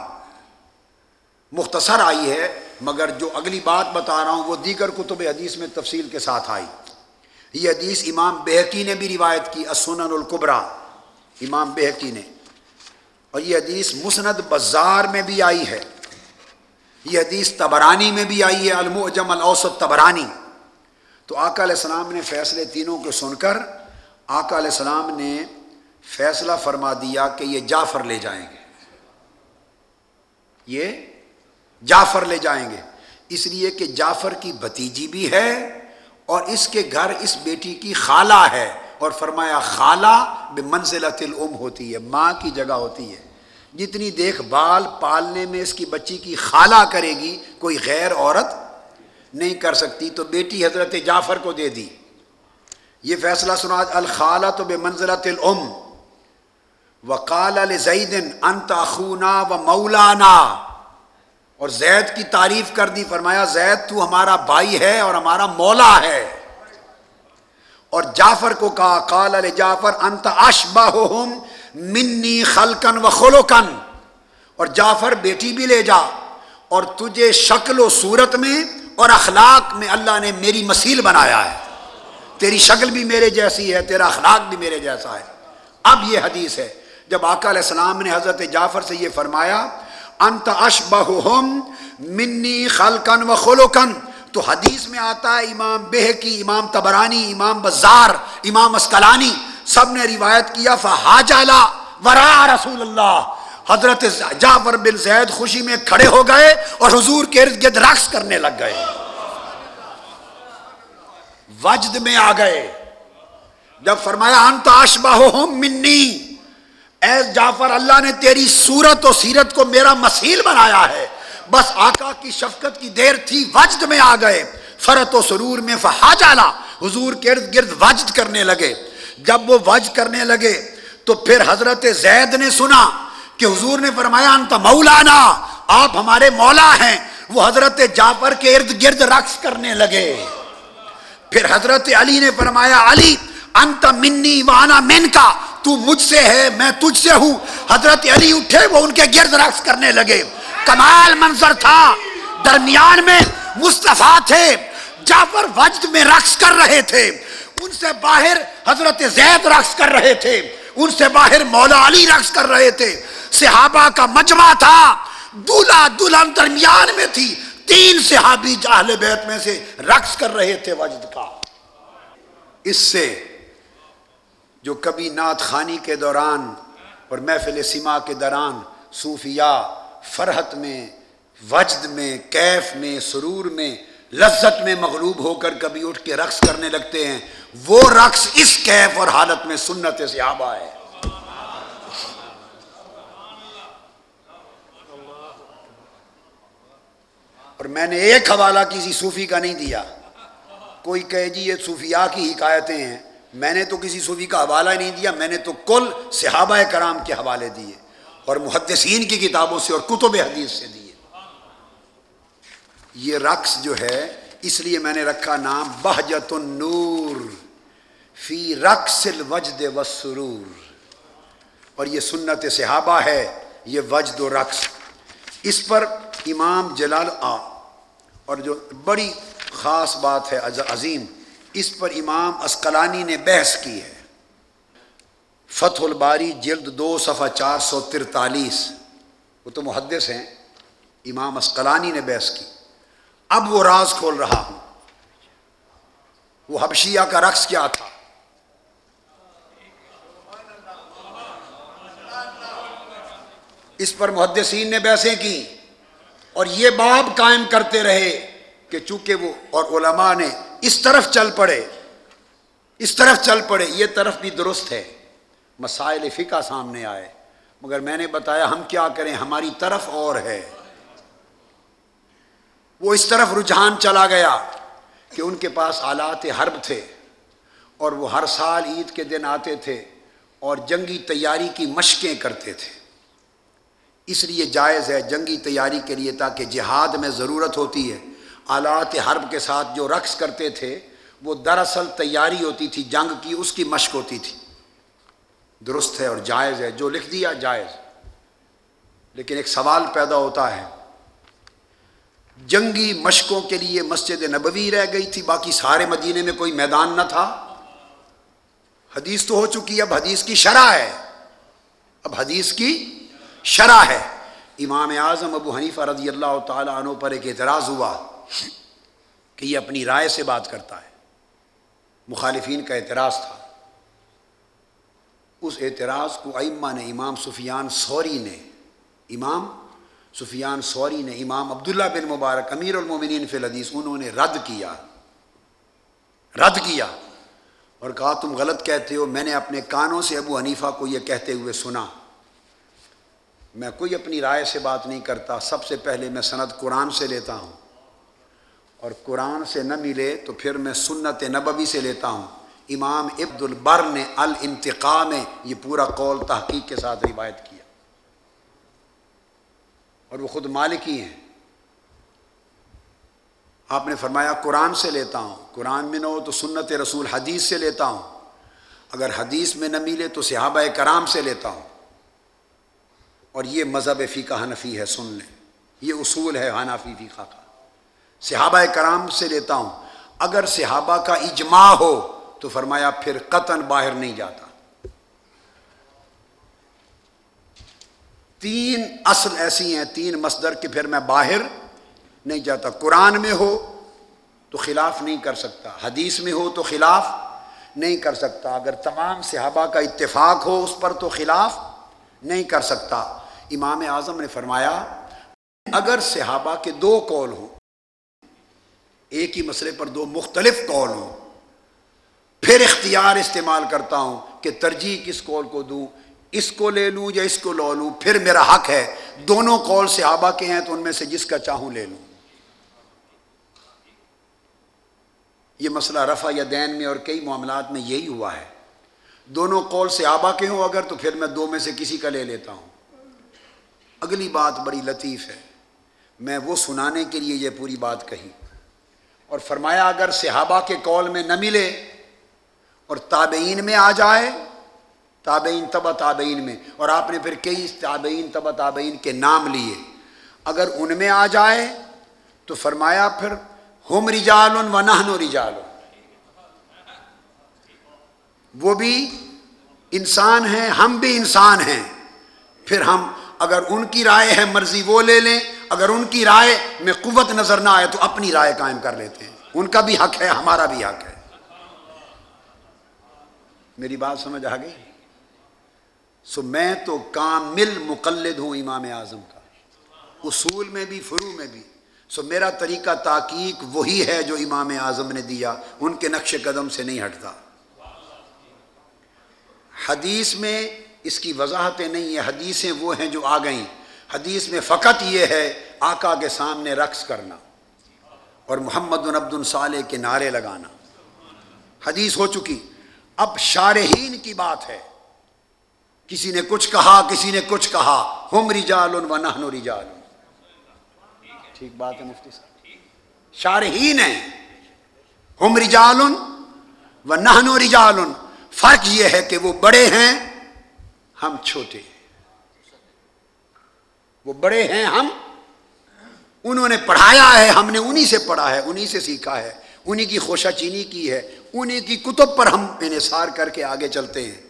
مختصر آئی ہے، مگر جو اگلی بات بتا رہا ہوں، وہ دیگر کتب حدیث میں تفصیل کے ساتھ آئی۔ یہ حدیث امام بہکی نے بھی روایت کی اسنن القبرا امام بہکی نے۔ اور یہ حدیث مسند بازار میں بھی آئی ہے۔ یہ حدیث تبرانی میں بھی آئی ہے، المعجم الاوسط تبرانی تو آقا علیہ السلام نے فیصلے تینوں کو سن کر آقا علیہ السلام نے فیصلہ فرما دیا کہ یہ جعفر لے جائیں گے۔ یہ جعفر لے جائیں گے۔ اس لیے کہ جعفر کی بتیجی بھی ہے اور اس کے گھر اس بیٹی کی خالہ ہے۔ اور فرمایا، خالہ بے منزل الام ہوتی ہے، ماں کی جگہ ہوتی ہے۔ جتنی دیکھ بھال پالنے میں اس کی بچی کی خالہ کرے گی، کوئی غیر عورت نہیں کر سکتی۔ تو بیٹی حضرت جعفر کو دے دی۔ یہ فیصلہ سنا الخالہ تو بے منزلت الام۔ وقال زید انت اخونا و مولانا اور زید کی تعریف کر دی، فرمایا، زید تو ہمارا بھائی ہے اور ہمارا مولا ہے۔ اور جعفر کو کہا، قال علی جعفر انت اشبہہم۔ منی خلقن و خلقن اور جعفر بیٹی بھی لے جا، اور تجھے شکل و صورت میں اور اخلاق میں اللہ نے میری مسیل بنایا ہے۔ تیری شکل بھی میرے جیسی ہے، تیرا اخلاق بھی میرے جیسا ہے۔ اب یہ حدیث ہے، جب آقا علیہ السلام نے حضرت جعفر سے یہ فرمایا، انت اشبہم منی خلقن و خلقن تو حدیث میں آتا ہے، امام بہ کی امام تبرانی، امام بزار، امام اسکلانی سب نے روایت کیا فہاج ورا رسول اللہ حضرت جعفر بن زید خوشی میں کھڑے ہو گئے اور حضور کے ارد گرد رقص کرنے لگ گئے۔ وجد میں آ گئے۔ جب فرمایا، انت اشبہم منی۔ اے جعفر، اللہ نے تیری صورت و سیرت کو میرا مسیل بنایا ہے۔ بس آقا کی شفقت کی دیر تھی، وجد میں آ گئے۔ فرت و سرور میں فہاجالا حضور کے ارد گرد وجد کرنے لگے۔ جب وہ وجد کرنے لگے تو پھر حضرت زید نے سنا کہ حضور نے فرمایا، انت مولانا، آپ ہمارے مولا ہیں۔ وہ حضرت جعفر کے ارد گرد رقص کرنے لگے۔ پھر حضرت علی نے فرمایا، علی، انت منی وانا من کا تو مجھ سے ہے، میں تجھ سے ہوں۔ حضرت علی اٹھے، وہ ان کے گرد رقص کرنے لگے۔ کمال منظر تھا۔ درمیان میں مصطفیٰ تھے۔ جعفر وجد میں رقص کر رہے تھے۔ ان سے باہر حضرت زید رقص کر رہے تھے، ان سے باہر مولا علی رقص کر رہے تھے۔ صحابہ کا مجمع تھا دلہا دلہن درمیان میں تھی۔ تین صحابی جاہل بیت میں سے رقص کر رہے تھے وجد کا۔ اس سے جو کبھی نعت خانی کے دوران اور محفل سما کے دوران صوفیاء فرحت میں، وجد میں، کیف میں، سرور میں لذت میں مغلوب ہو کر کبھی اٹھ کے رقص کرنے لگتے ہیں۔ وہ رقص اس کیف اور حالت میں سنت صحابہ ہے۔ اور میں نے ایک حوالہ کسی صوفی کا نہیں دیا۔ کوئی کہے جی یہ صوفیاء کی حکایتیں ہیں۔ میں نے تو کسی صوفی کا حوالہ نہیں دیا، میں نے تو کل صحابہ کرام کے حوالے دیے۔ اور محدثین کی کتابوں سے اور کتب حدیث سے دیے۔ یہ رقص جو ہے، اس لیے میں نے رکھا نام بہجت النور فی رقص الوجد والسرور اور یہ سنت صحابہ ہے، یہ وجد و رقص۔ اس پر امام جلال آ۔ اور جو بڑی خاص بات ہے عظیم، اس پر امام اسقلانی نے بحث کی ہے۔ فتح الباری جلد دو صفحہ چار سو ترتالیس۔ وہ تو محدث ہیں، امام اسقلانی نے بحث کی۔ اب وہ راز کھول رہا ہوں۔ وہ حبشیہ کا رقص کیا تھا؟ اس پر محدثین نے بحثیں کی اور یہ باب قائم کرتے رہے کہ چونکہ وہ اور علماء نے اس طرف چل پڑے، اس طرف چل پڑے، یہ طرف بھی درست ہے۔ مسائل فقہ سامنے آئے۔ مگر میں نے بتایا ہم کیا کریں، ہماری طرف اور ہے۔ وہ اس طرف رجحان چلا گیا کہ ان کے پاس آلات حرب تھے اور وہ ہر سال عید کے دن آتے تھے اور جنگی تیاری کی مشقیں کرتے تھے۔ اس لیے جائز ہے جنگی تیاری کے لیے تاکہ جہاد میں ضرورت ہوتی ہے۔ آلات حرب کے ساتھ جو رقص کرتے تھے، وہ دراصل تیاری ہوتی تھی، جنگ کی اس کی مشق ہوتی تھی۔ درست ہے اور جائز ہے، جو لکھ دیا جائز۔ لیکن ایک سوال پیدا ہوتا ہے۔ جنگی مشقوں کے لیے مسجد نبوی رہ گئی تھی، باقی سارے مدینے میں کوئی میدان نہ تھا۔ حدیث تو ہو چکی اب حدیث کی شرح ہے۔ اب حدیث کی شرح ہے۔ امام اعظم ابو حنیفہ رضی اللہ تعالیٰ عنہ پر ایک اعتراض ہوا کہ یہ اپنی رائے سے بات کرتا ہے۔ مخالفین کا اعتراض تھا۔ اس اعتراض کو ائمہ نے امام سفیان سوری نے، امام سفیان سوری نے امام عبداللہ بن مبارک امیر المومنین فی الحدیث انہوں نے رد کیا۔ رد کیا۔ اور کہا، تم غلط کہتے ہو، میں نے اپنے کانوں سے ابو حنیفہ کو یہ کہتے ہوئے سنا۔ میں کوئی اپنی رائے سے بات نہیں کرتا، سب سے پہلے میں سند قرآن سے لیتا ہوں۔ اور قرآن سے نہ ملے تو پھر میں سنت نبوی سے لیتا ہوں۔ امام عبد البر نے الانتقا میں یہ پورا قول تحقیق کے ساتھ روایت کیا اور وہ خود مالکی ہیں۔ آپ نے فرمایا، قرآن سے لیتا ہوں۔ قرآن میں نہ ہو تو سنت رسول حدیث سے لیتا ہوں۔ اگر حدیث میں نہ ملے تو صحابہ کرام سے لیتا ہوں۔ اور یہ مذہب فیقہ حنفی ہے، سن لیں۔ یہ اصول ہے حنفی فیقہ کا۔ صحابہ کرام سے لیتا ہوں۔ اگر صحابہ کا اجماع ہو تو فرمایا پھر قطن باہر نہیں جاتا۔ تین اصل ایسی ہیں، تین مصدر کہ پھر میں باہر نہیں جاتا۔ قرآن میں ہو تو خلاف نہیں کر سکتا، حدیث میں ہو تو خلاف نہیں کر سکتا۔ اگر تمام صحابہ کا اتفاق ہو اس پر تو خلاف نہیں کر سکتا۔ امام اعظم نے فرمایا، اگر صحابہ کے دو قول ہوں، ایک ہی مسئلے پر دو مختلف قول ہوں، پھر اختیار استعمال کرتا ہوں کہ ترجیح کس قول کو دوں اس کو لے لوں یا اس کو لو لوں؟ پھر میرا حق ہے۔ دونوں قول صحابہ کے ہیں تو ان میں سے جس کا چاہوں لے لوں۔ یہ مسئلہ رفع یا دین میں اور کئی معاملات میں یہی ہوا ہے۔ دونوں قول صحابہ کے ہوں اگر تو پھر میں دو میں سے کسی کا لے لیتا ہوں۔ اگلی بات بڑی لطیف ہے۔ میں وہ سنانے کے لیے یہ پوری بات کہی۔ اور فرمایا اگر صحابہ کے قول میں نہ ملے اور تابعین میں آ جائے تابعین تبا تابعین میں اور آپ نے پھر کئی تابعین تبا تابعین کے نام لیے۔ اگر ان میں آ جائے تو فرمایا پھر ہم رجال و نہن و رجال وہ بھی انسان ہیں، ہم بھی انسان ہیں۔ پھر ہم اگر ان کی رائے ہے مرضی وہ لے لیں، اگر ان کی رائے میں قوت نظر نہ آئے تو اپنی رائے قائم کر لیتے ہیں۔ ان کا بھی حق ہے، ہمارا بھی حق ہے۔ میری بات سمجھ آ گئی؟ سو میں تو کامل مقلد ہوں امام اعظم کا۔ اصول میں بھی، فرو میں بھی۔ سو میرا طریقہ تحقیق وہی ہے جو امام اعظم نے دیا۔ ان کے نقش قدم سے نہیں ہٹتا۔ حدیث میں اس کی وضاحتیں نہیں ہیں، حدیثیں وہ ہیں جو آ گئیں۔ حدیث میں فقط یہ ہے، آقا کے سامنے رقص کرنا اور محمد عبد الصالح کے نعرے لگانا۔ حدیث ہو چکی۔ اب شارحین کی بات ہے۔ کسی نے کچھ کہا، کسی نے کچھ کہا۔ ہم رجال و نہن رجال۔ ٹھیک بات ہے مفتی صاحب۔ شارحین ہیں۔ ہم رجال و نہن رجال۔ فرق یہ ہے کہ وہ بڑے ہیں، ہم چھوٹے ہیں۔ وہ بڑے ہیں، ہم، انہوں نے پڑھایا ہے، ہم نے انہی سے پڑھا ہے، انہی سے سیکھا ہے۔ انہی کی خوشہ چینی کی ہے۔ انہی کی کتب پر ہم انحصار کر کے آگے چلتے ہیں۔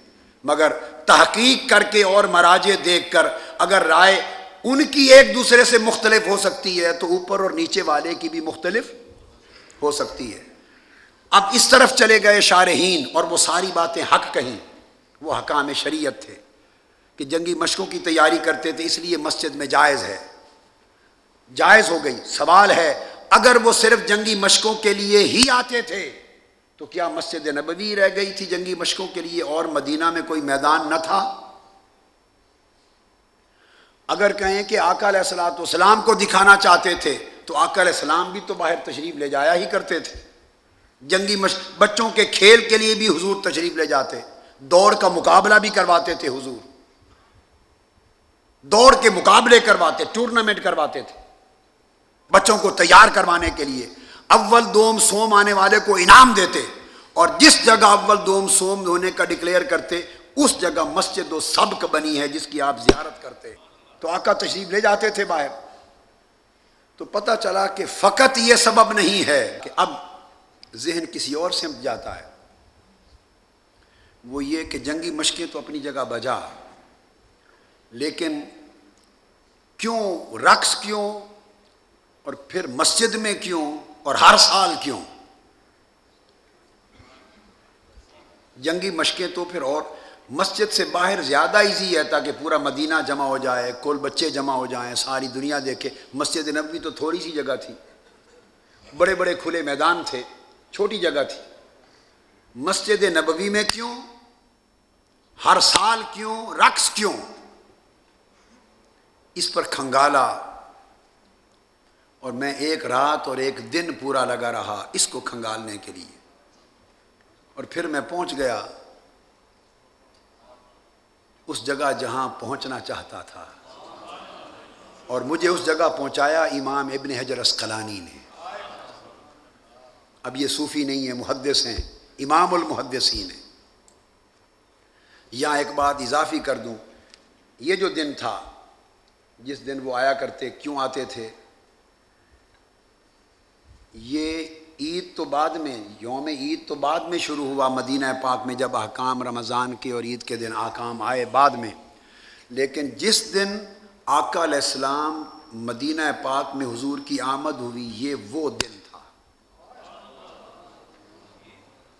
مگر تحقیق کر کے اور مراجے دیکھ کر اگر رائے ان کی ایک دوسرے سے مختلف ہو سکتی ہے تو اوپر اور نیچے والے کی بھی مختلف ہو سکتی ہے۔ اب اس طرف چلے گئے شارحین اور وہ ساری باتیں حق کہیں۔ وہ حکام شریعت تھے کہ جنگی مشقوں کی تیاری کرتے تھے، اس لیے مسجد میں جائز ہے۔ جائز ہو گئی، سوال ہے اگر وہ صرف جنگی مشقوں کے لیے ہی آتے تھے۔ تو کیا مسجد نبوی رہ گئی تھی جنگی مشقوں کے لیے اور مدینہ میں کوئی میدان نہ تھا؟ اگر کہیں کہ آقا علیہ السلاۃ والسلام کو دکھانا چاہتے تھے، تو آقا علیہ السلام بھی تو باہر تشریف لے جایا ہی کرتے تھے۔ جنگی مش... بچوں کے کھیل کے لیے بھی حضور تشریف لے جاتے۔ دوڑ کا مقابلہ بھی کرواتے تھے حضور۔ دوڑ کے مقابلے کرواتے، ٹورنامنٹ کرواتے تھے۔ بچوں کو تیار کروانے کے لیے۔ اول دوم سوم آنے والے کو انعام دیتے اور جس جگہ اول دوم سوم ہونے کا ڈکلیئر کرتے، اس جگہ مسجد و سبق بنی ہے جس کی آپ زیارت کرتے۔ تو آقا تشریف لے جاتے تھے باہر۔ تو پتہ چلا کہ فقط یہ سبب نہیں ہے کہ اب ذہن کسی اور سمت جاتا ہے۔ وہ یہ کہ جنگی مشقیں تو اپنی جگہ بجا۔ لیکن کیوں رقص کیوں اور پھر مسجد میں کیوں؟ اور ہر سال کیوں؟ جنگی مشقیں تو پھر اور مسجد سے باہر زیادہ ایزی ہے تاکہ پورا مدینہ جمع ہو جائے، کل بچے جمع ہو جائیں، ساری دنیا دیکھے۔ مسجد نبوی تو تھوڑی سی جگہ تھی۔ بڑے بڑے کھلے میدان تھے، چھوٹی جگہ تھی۔ مسجد نبوی میں کیوں؟ ہر سال کیوں؟ رقص کیوں؟ اس پر کھنگالا اور میں ایک رات اور ایک دن پورا لگا رہا اس کو کھنگالنے کے لیے۔ اور پھر میں پہنچ گیا۔ اس جگہ جہاں پہنچنا چاہتا تھا۔ اور مجھے اس جگہ پہنچایا امام ابن حجر اسقلانی نے۔ اب یہ صوفی نہیں ہے محدث ہیں۔ امام المحدثین ہیں۔ یہاں ایک بات اضافی کر دوں۔ یہ جو دن تھا، جس دن وہ آیا کرتے، کیوں آتے تھے؟ یہ عید تو بعد میں، یوم عید تو بعد میں شروع ہوا مدینہ پاک میں، جب احکام رمضان کے اور عید کے دن احکام آئے بعد میں۔ لیکن جس دن آقا علیہ السلام مدینہ پاک میں حضور کی آمد ہوئی، یہ وہ دن تھا۔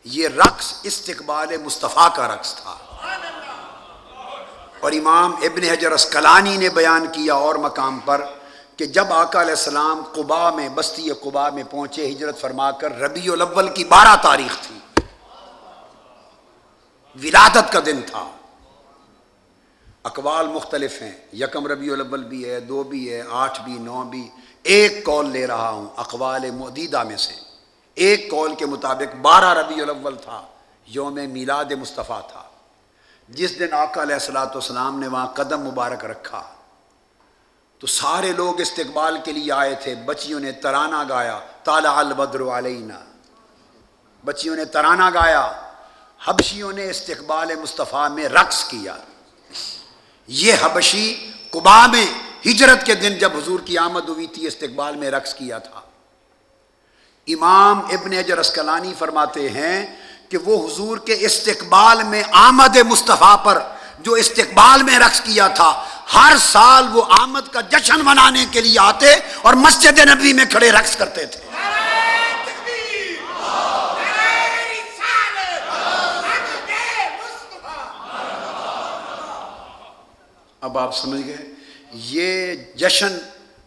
یہ رقص استقبال مصطفیٰ کا رقص تھا۔ اور امام ابن حجر اسکلانی نے بیان کیا اور مقام پر کہ جب آقا علیہ السلام قبا میں، بستی قبا میں پہنچے، ہجرت فرما کر ربیع الاول کی بارہ تاریخ تھی۔ ولادت کا دن تھا۔ اقوال مختلف ہیں۔ یکم ربیع الاول بھی ہے، دو بھی ہے، آٹھ بھی، نو بھی۔ ایک کال لے رہا ہوں اقوال مدیدہ میں سے۔ ایک کال کے مطابق بارہ ربیع الاول تھا، یوم میلاد مصطفیٰ تھا۔ جس دن آقا علیہ السلاۃ والسلام نے وہاں قدم مبارک رکھا۔ تو سارے لوگ استقبال کے لیے آئے تھے۔ بچیوں نے ترانہ گایا تالا البدر علینا. بچیوں نے ترانہ گایا، حبشیوں نے استقبال مصطفیٰ میں رقص کیا۔ یہ حبشی قبا میں ہجرت کے دن جب حضور کی آمد ہوئی تھی، استقبال میں رقص کیا تھا۔ امام ابن اجر اسکلانی فرماتے ہیں کہ وہ حضور کے استقبال میں آمد مصطفیٰ پر جو استقبال میں رقص کیا تھا، ہر سال وہ آمد کا جشن منانے کے لیے آتے اور مسجد نبی میں کھڑے رقص کرتے تھے۔ اب آپ سمجھ گئے، یہ جشن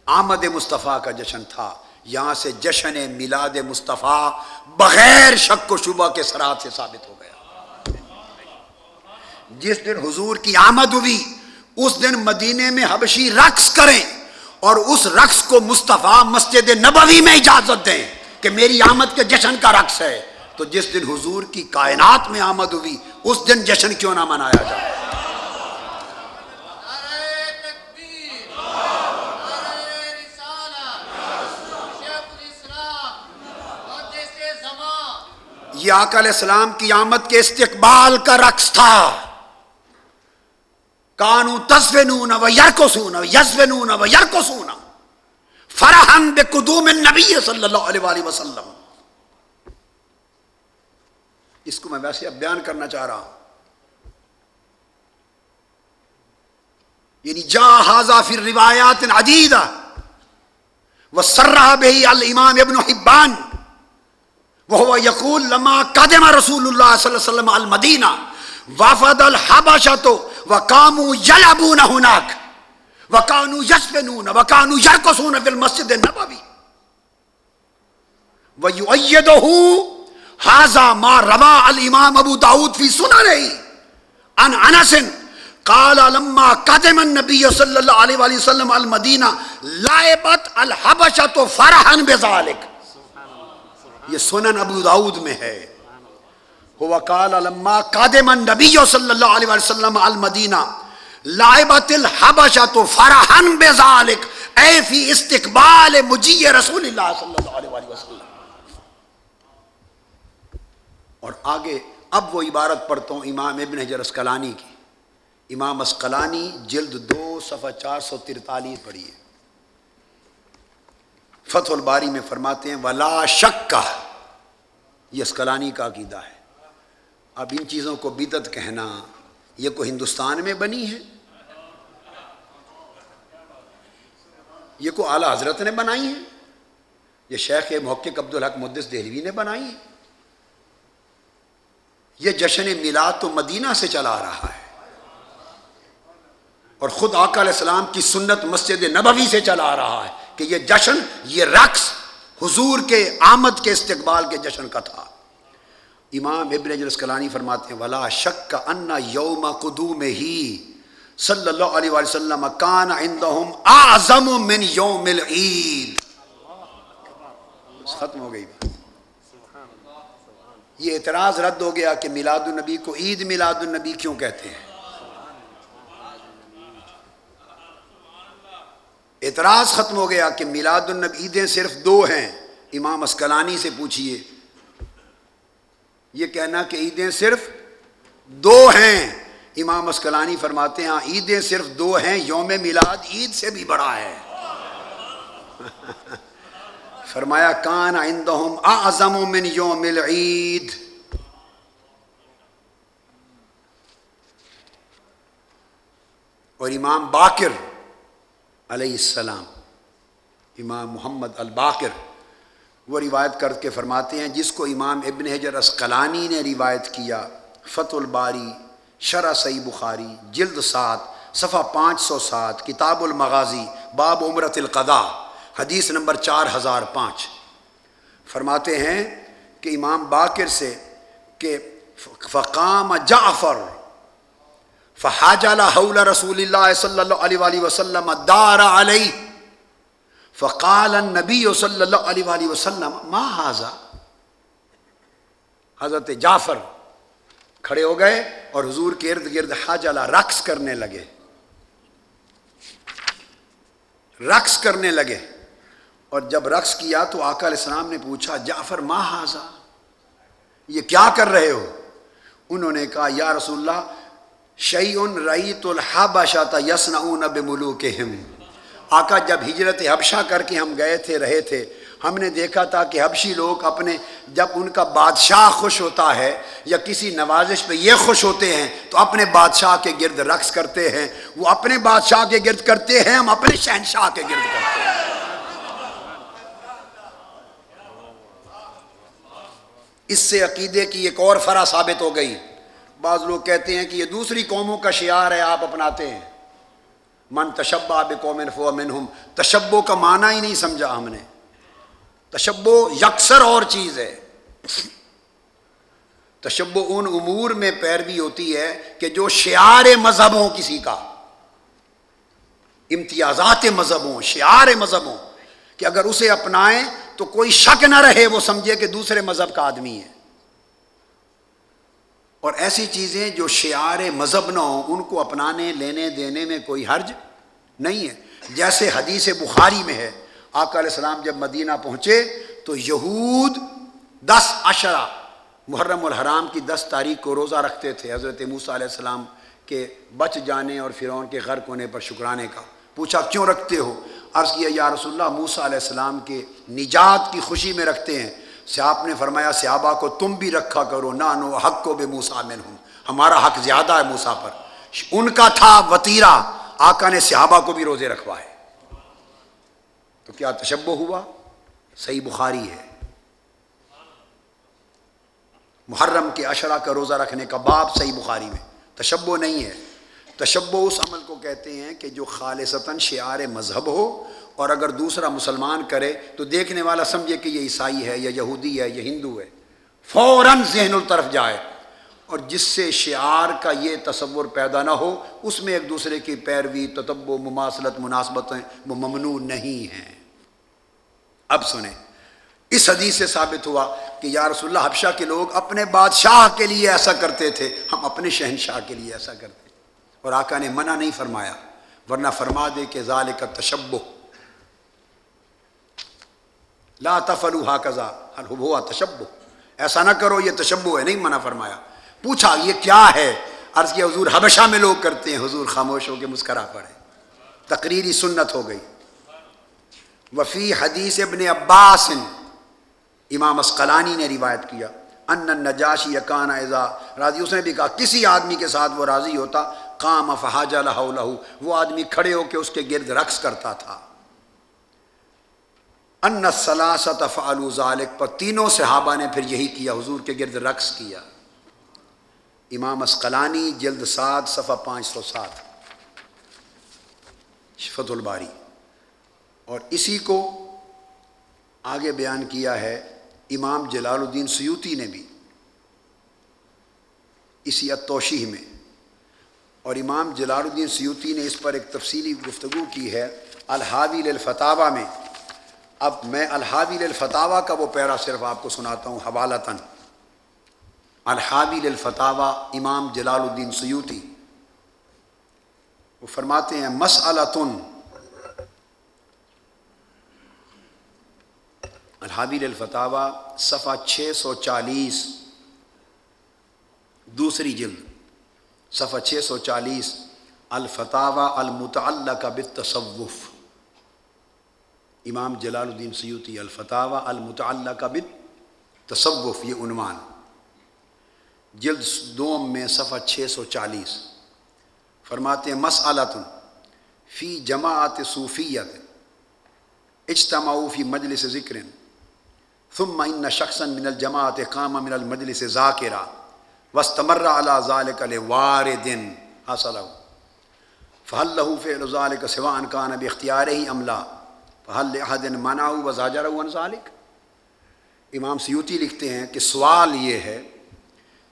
آمد مصطفیٰ کا جشن تھا۔ یہاں سے جشن میلاد مصطفیٰ بغیر شک و شبہ کے سرات سے ثابت ہو جس دن حضور کی آمد ہوئی، اس دن مدینے میں حبشی رقص کریں اور اس رقص کو مصطفیٰ مسجد نبوی میں اجازت دیں کہ میری آمد کے جشن کا رقص ہے۔ تو جس دن حضور کی کائنات میں آمد ہوئی، اس دن جشن کیوں نہ منایا جائے؟ یہ آقا علیہ السلام کی آمد کے استقبال کا رقص تھا۔ کانو تصفنون و یرکسون و یزفنون و یرکسون فرحن بے قدوم نبی صلی اللہ علیہ وآلہ وسلم. اس کو میں ویسے اب بیان کرنا چاہ رہا ہوں. یعنی جا حاضا فی روایات عدیدہ وسرہ بہی الامام ابن حبان. وہ یقول لما قدم رسول اللہ صلی اللہ علیہ وسلم المدینہ. وفد الحبشہ تو وکامو یلبون ہناک وکانو یسفنون وکانو یرکسون فی المسجد النبوی ویؤیدہو حازا ما روا الامام ابو داود فی سننہی ان انسن قال لما قدم النبی صلی اللہ علیہ وسلم المدینہ لائبت الحبشہ فرحن بذالک یہ سنن ابو داود میں ہے۔ ہوا قال لما قادم النبی صلی اللہ علیہ وسلم المدینہ لائبت الحبشہ فرحن بذالک اے فی استقبال مجی رسول اللہ صلی اللہ علیہ وسلم. اور آگے اب وہ عبارت پڑھتا ہوں امام ابن حجر اسکلانی کی۔ امام اسکلانی جلد دو صفحہ چار سو ترتالیس پڑھی ہے۔ فتح الباری میں فرماتے ہیں، ولا شک کا یہ اسکلانی کا عقیدہ ہے۔ اب ان چیزوں کو بدت کہنا یہ کوئی ہندوستان میں بنی ہے؟ یہ کو اعلیٰ حضرت نے بنائی ہیں یہ شیخ محقق عبدالحق مدس دہلوی نے بنائی ہیں یہ جشن میلاد تو مدینہ سے چلا آ رہا ہے۔ اور خود آقا علیہ السلام کی سنت مسجد نبوی سے چلا آ رہا ہے کہ یہ جشن، یہ رقص حضور کے آمد کے استقبال کے جشن کا تھا۔ امام ابن اسکلانی فرماتے ہیں، ولا شک کا انا یوم قدوم ہی صلی اللہ علیہ وسلم کان عندهم اعظم من یوم العید ختم ہو گئی یہ اعتراض رد ہو گیا کہ میلاد النبی کو عید میلاد النبی کیوں کہتے ہیں؟ اعتراض ختم ہو گیا کہ میلاد النبی عیدیں صرف دو ہیں۔ امام اسکلانی سے پوچھئے۔ یہ کہنا کہ عیدیں صرف دو ہیں۔ امام اسکلانی فرماتے ہیں ہاں، عیدیں صرف دو ہیں، یوم میلاد عید سے بھی بڑا ہے۔ [LAUGHS] فرمایا، کان عندهم اعظم من یوم العید۔ اور امام باقر علیہ السلام، امام محمد الباقر وہ روایت کر کے فرماتے ہیں، جس کو امام ابن حجر اسقلانی نے روایت کیا، فتح الباری، شرح سی بخاری، جلد سات، صفحہ پانچ سو سات، کتاب المغازی، باب عمرت القضاء، حدیث نمبر چار ہزار پانچ۔ فرماتے ہیں کہ امام باقر سے کہ فقام جعفر فحاج حول رسول اللہ صلی اللہ علیہ وآلہ وسلم دار علی فقال النبی صلی اللہ علیہ وآلہ وسلم، ما حاضا حضرت جعفر کھڑے ہو گئے اور حضور کے ارد گرد حاجلہ رقص کرنے لگے۔ رقص کرنے لگے۔ اور جب رقص کیا تو آقا علیہ السلام نے پوچھا، جعفر، ما حاضا یہ کیا کر رہے ہو؟ انہوں نے کہا، یا رسول اللہ شعی ان رعیت الحبشہ یسن بملوک آقا جب ہجرت حبشہ کر کے ہم گئے تھے، رہے تھے، ہم نے دیکھا تھا کہ حبشی لوگ اپنے جب ان کا بادشاہ خوش ہوتا ہے یا کسی نوازش پہ یہ خوش ہوتے ہیں، تو اپنے بادشاہ کے گرد رقص کرتے ہیں۔ وہ اپنے بادشاہ کے گرد کرتے ہیں، ہم اپنے شہنشاہ کے گرد کرتے ہیں۔ اس سے عقیدے کی ایک اور فرا ثابت ہو گئی۔ بعض لوگ کہتے ہیں کہ یہ دوسری قوموں کا شعار ہے، آپ اپناتے ہیں۔ من تشبہ قوم فو منہم تشبو کا معنی ہی نہیں سمجھا ہم نے۔ تشبو یکسر اور چیز ہے۔ تشبو ان امور میں پیروی ہوتی ہے کہ جو شعار مذہب ہوں کسی کا۔ امتیازات مذہب ہوں، شعار مذہب ہوں۔ کہ اگر اسے اپنائیں تو کوئی شک نہ رہے وہ سمجھے کہ دوسرے مذہب کا آدمی ہے۔ اور ایسی چیزیں جو شعار مذہب نہ ہوں، ان کو اپنانے، لینے، دینے میں کوئی حرج نہیں ہے۔ جیسے حدیث بخاری میں ہے، آقا علیہ السلام جب مدینہ پہنچے تو یہود دس عشرہ، محرم الحرام کی دس تاریخ کو روزہ رکھتے تھے۔ حضرت موسیٰ علیہ السلام کے بچ جانے اور فرعون کے غرق ہونے پر شکرانے کا۔ پوچھا، کیوں رکھتے ہو؟ عرض کیا، یا رسول اللہ، موسیٰ علیہ السلام کے نجات کی خوشی میں رکھتے ہیں۔ سیاب نے فرمایا سیابہ کو تم بھی رکھا کرو، نہ نو، حق کو بے موسا میں ہوں۔ ہمارا حق زیادہ ہے موسا پر۔ ان کا تھا وطیرہ، آقا نے صحابہ کو بھی روزے رکھوائے۔ تو کیا تشبہ ہوا؟ صحیح بخاری ہے۔ محرم کے اشرا کا روزہ رکھنے کا باب صحیح بخاری میں۔ تشبہ نہیں ہے۔ تشبہ اس عمل کو کہتے ہیں کہ جو خالصتاً شعار مذہب ہو اور اگر دوسرا مسلمان کرے تو دیکھنے والا سمجھے کہ یہ عیسائی ہے یا یہودی ہے یا ہندو ہے۔ فوراً ذہن الطرف جائے۔ اور جس سے شعار کا یہ تصور پیدا نہ ہو، اس میں ایک دوسرے کی پیروی تتب و مماثلت، مناسبتیں وہ ممنوع نہیں ہیں۔ اب سنیں۔ اس حدیث سے ثابت ہوا کہ یا رسول اللہ، حبشہ کے لوگ اپنے بادشاہ کے لیے ایسا کرتے تھے۔ ہم اپنے شہنشاہ کے لیے ایسا کرتے۔ اور آقا نے منع نہیں فرمایا، ورنہ فرما دے کہ ظال کا تشبہ۔ لا تفلو ہا کزا ہوا تشبو ایسا نہ کرو، یہ تشبو ہے، نہیں منع فرمایا. پوچھا، یہ کیا ہے؟ عرض کیا، حضور حبشہ میں لوگ کرتے ہیں، حضور خاموش ہو کے مسکرا پڑے. تقریری سنت ہو گئی. وفی حدیث ابن عباس، امام اسقلانی نے روایت کیا. ان نجاشی یقان اعضا راضی، اس نے بھی کہا، کسی آدمی کے ساتھ وہ راضی ہوتا، قام افہاج لہو لہو، وہ آدمی کھڑے ہو کے اس کے گرد رقص کرتا تھا. ان سلاست فعلو ذالک پر تینوں صحابہ نے پھر یہی کیا، حضور کے گرد رقص کیا۔ امام اسقلانی، جلد سات، صفحہ پانچ سو سات۔ شفت الباری۔ اور اسی کو آگے بیان کیا ہے امام جلال الدین سیوتی نے بھی، اسی اتوشیح میں۔ اور امام جلال الدین سیوتی نے اس پر ایک تفصیلی گفتگو کی ہے، الحاوی الفتاوہ میں۔ اب میں الحاوی الفتاوہ کا وہ پیرا صرف آپ کو سناتا ہوں، حوالتاً۔ الحاوی الفتاوہ امام جلال الدین سیوتی وہ فرماتے ہیں مسلطن الحابیل الفتاوہ صفحہ چھ سو چالیس۔ دوسری جلد۔ صفحہ چھ سو چالیس۔ الفتاوہ المتعلق بالتصوف۔ امام جلال الدین سیوتی الفتاوہ المتعلق بالتصوف، یہ عنوان۔ جلد دوم میں صفحہ چھ سو چالیس۔ فرماتے ہیں مسلطن فی جماعت صوفیت اجتماع فی مجلس ذکر ثم ان شخصا من الجماعت قام من المجلس ذاکرا، واستمر على ذلك لوارد حصله فهل له فعل ذلك سواء كان باختياره ام لا۔ فهل لاحد منعه وزاجره عن امام سیوتی لکھتے ہیں کہ سوال یہ ہے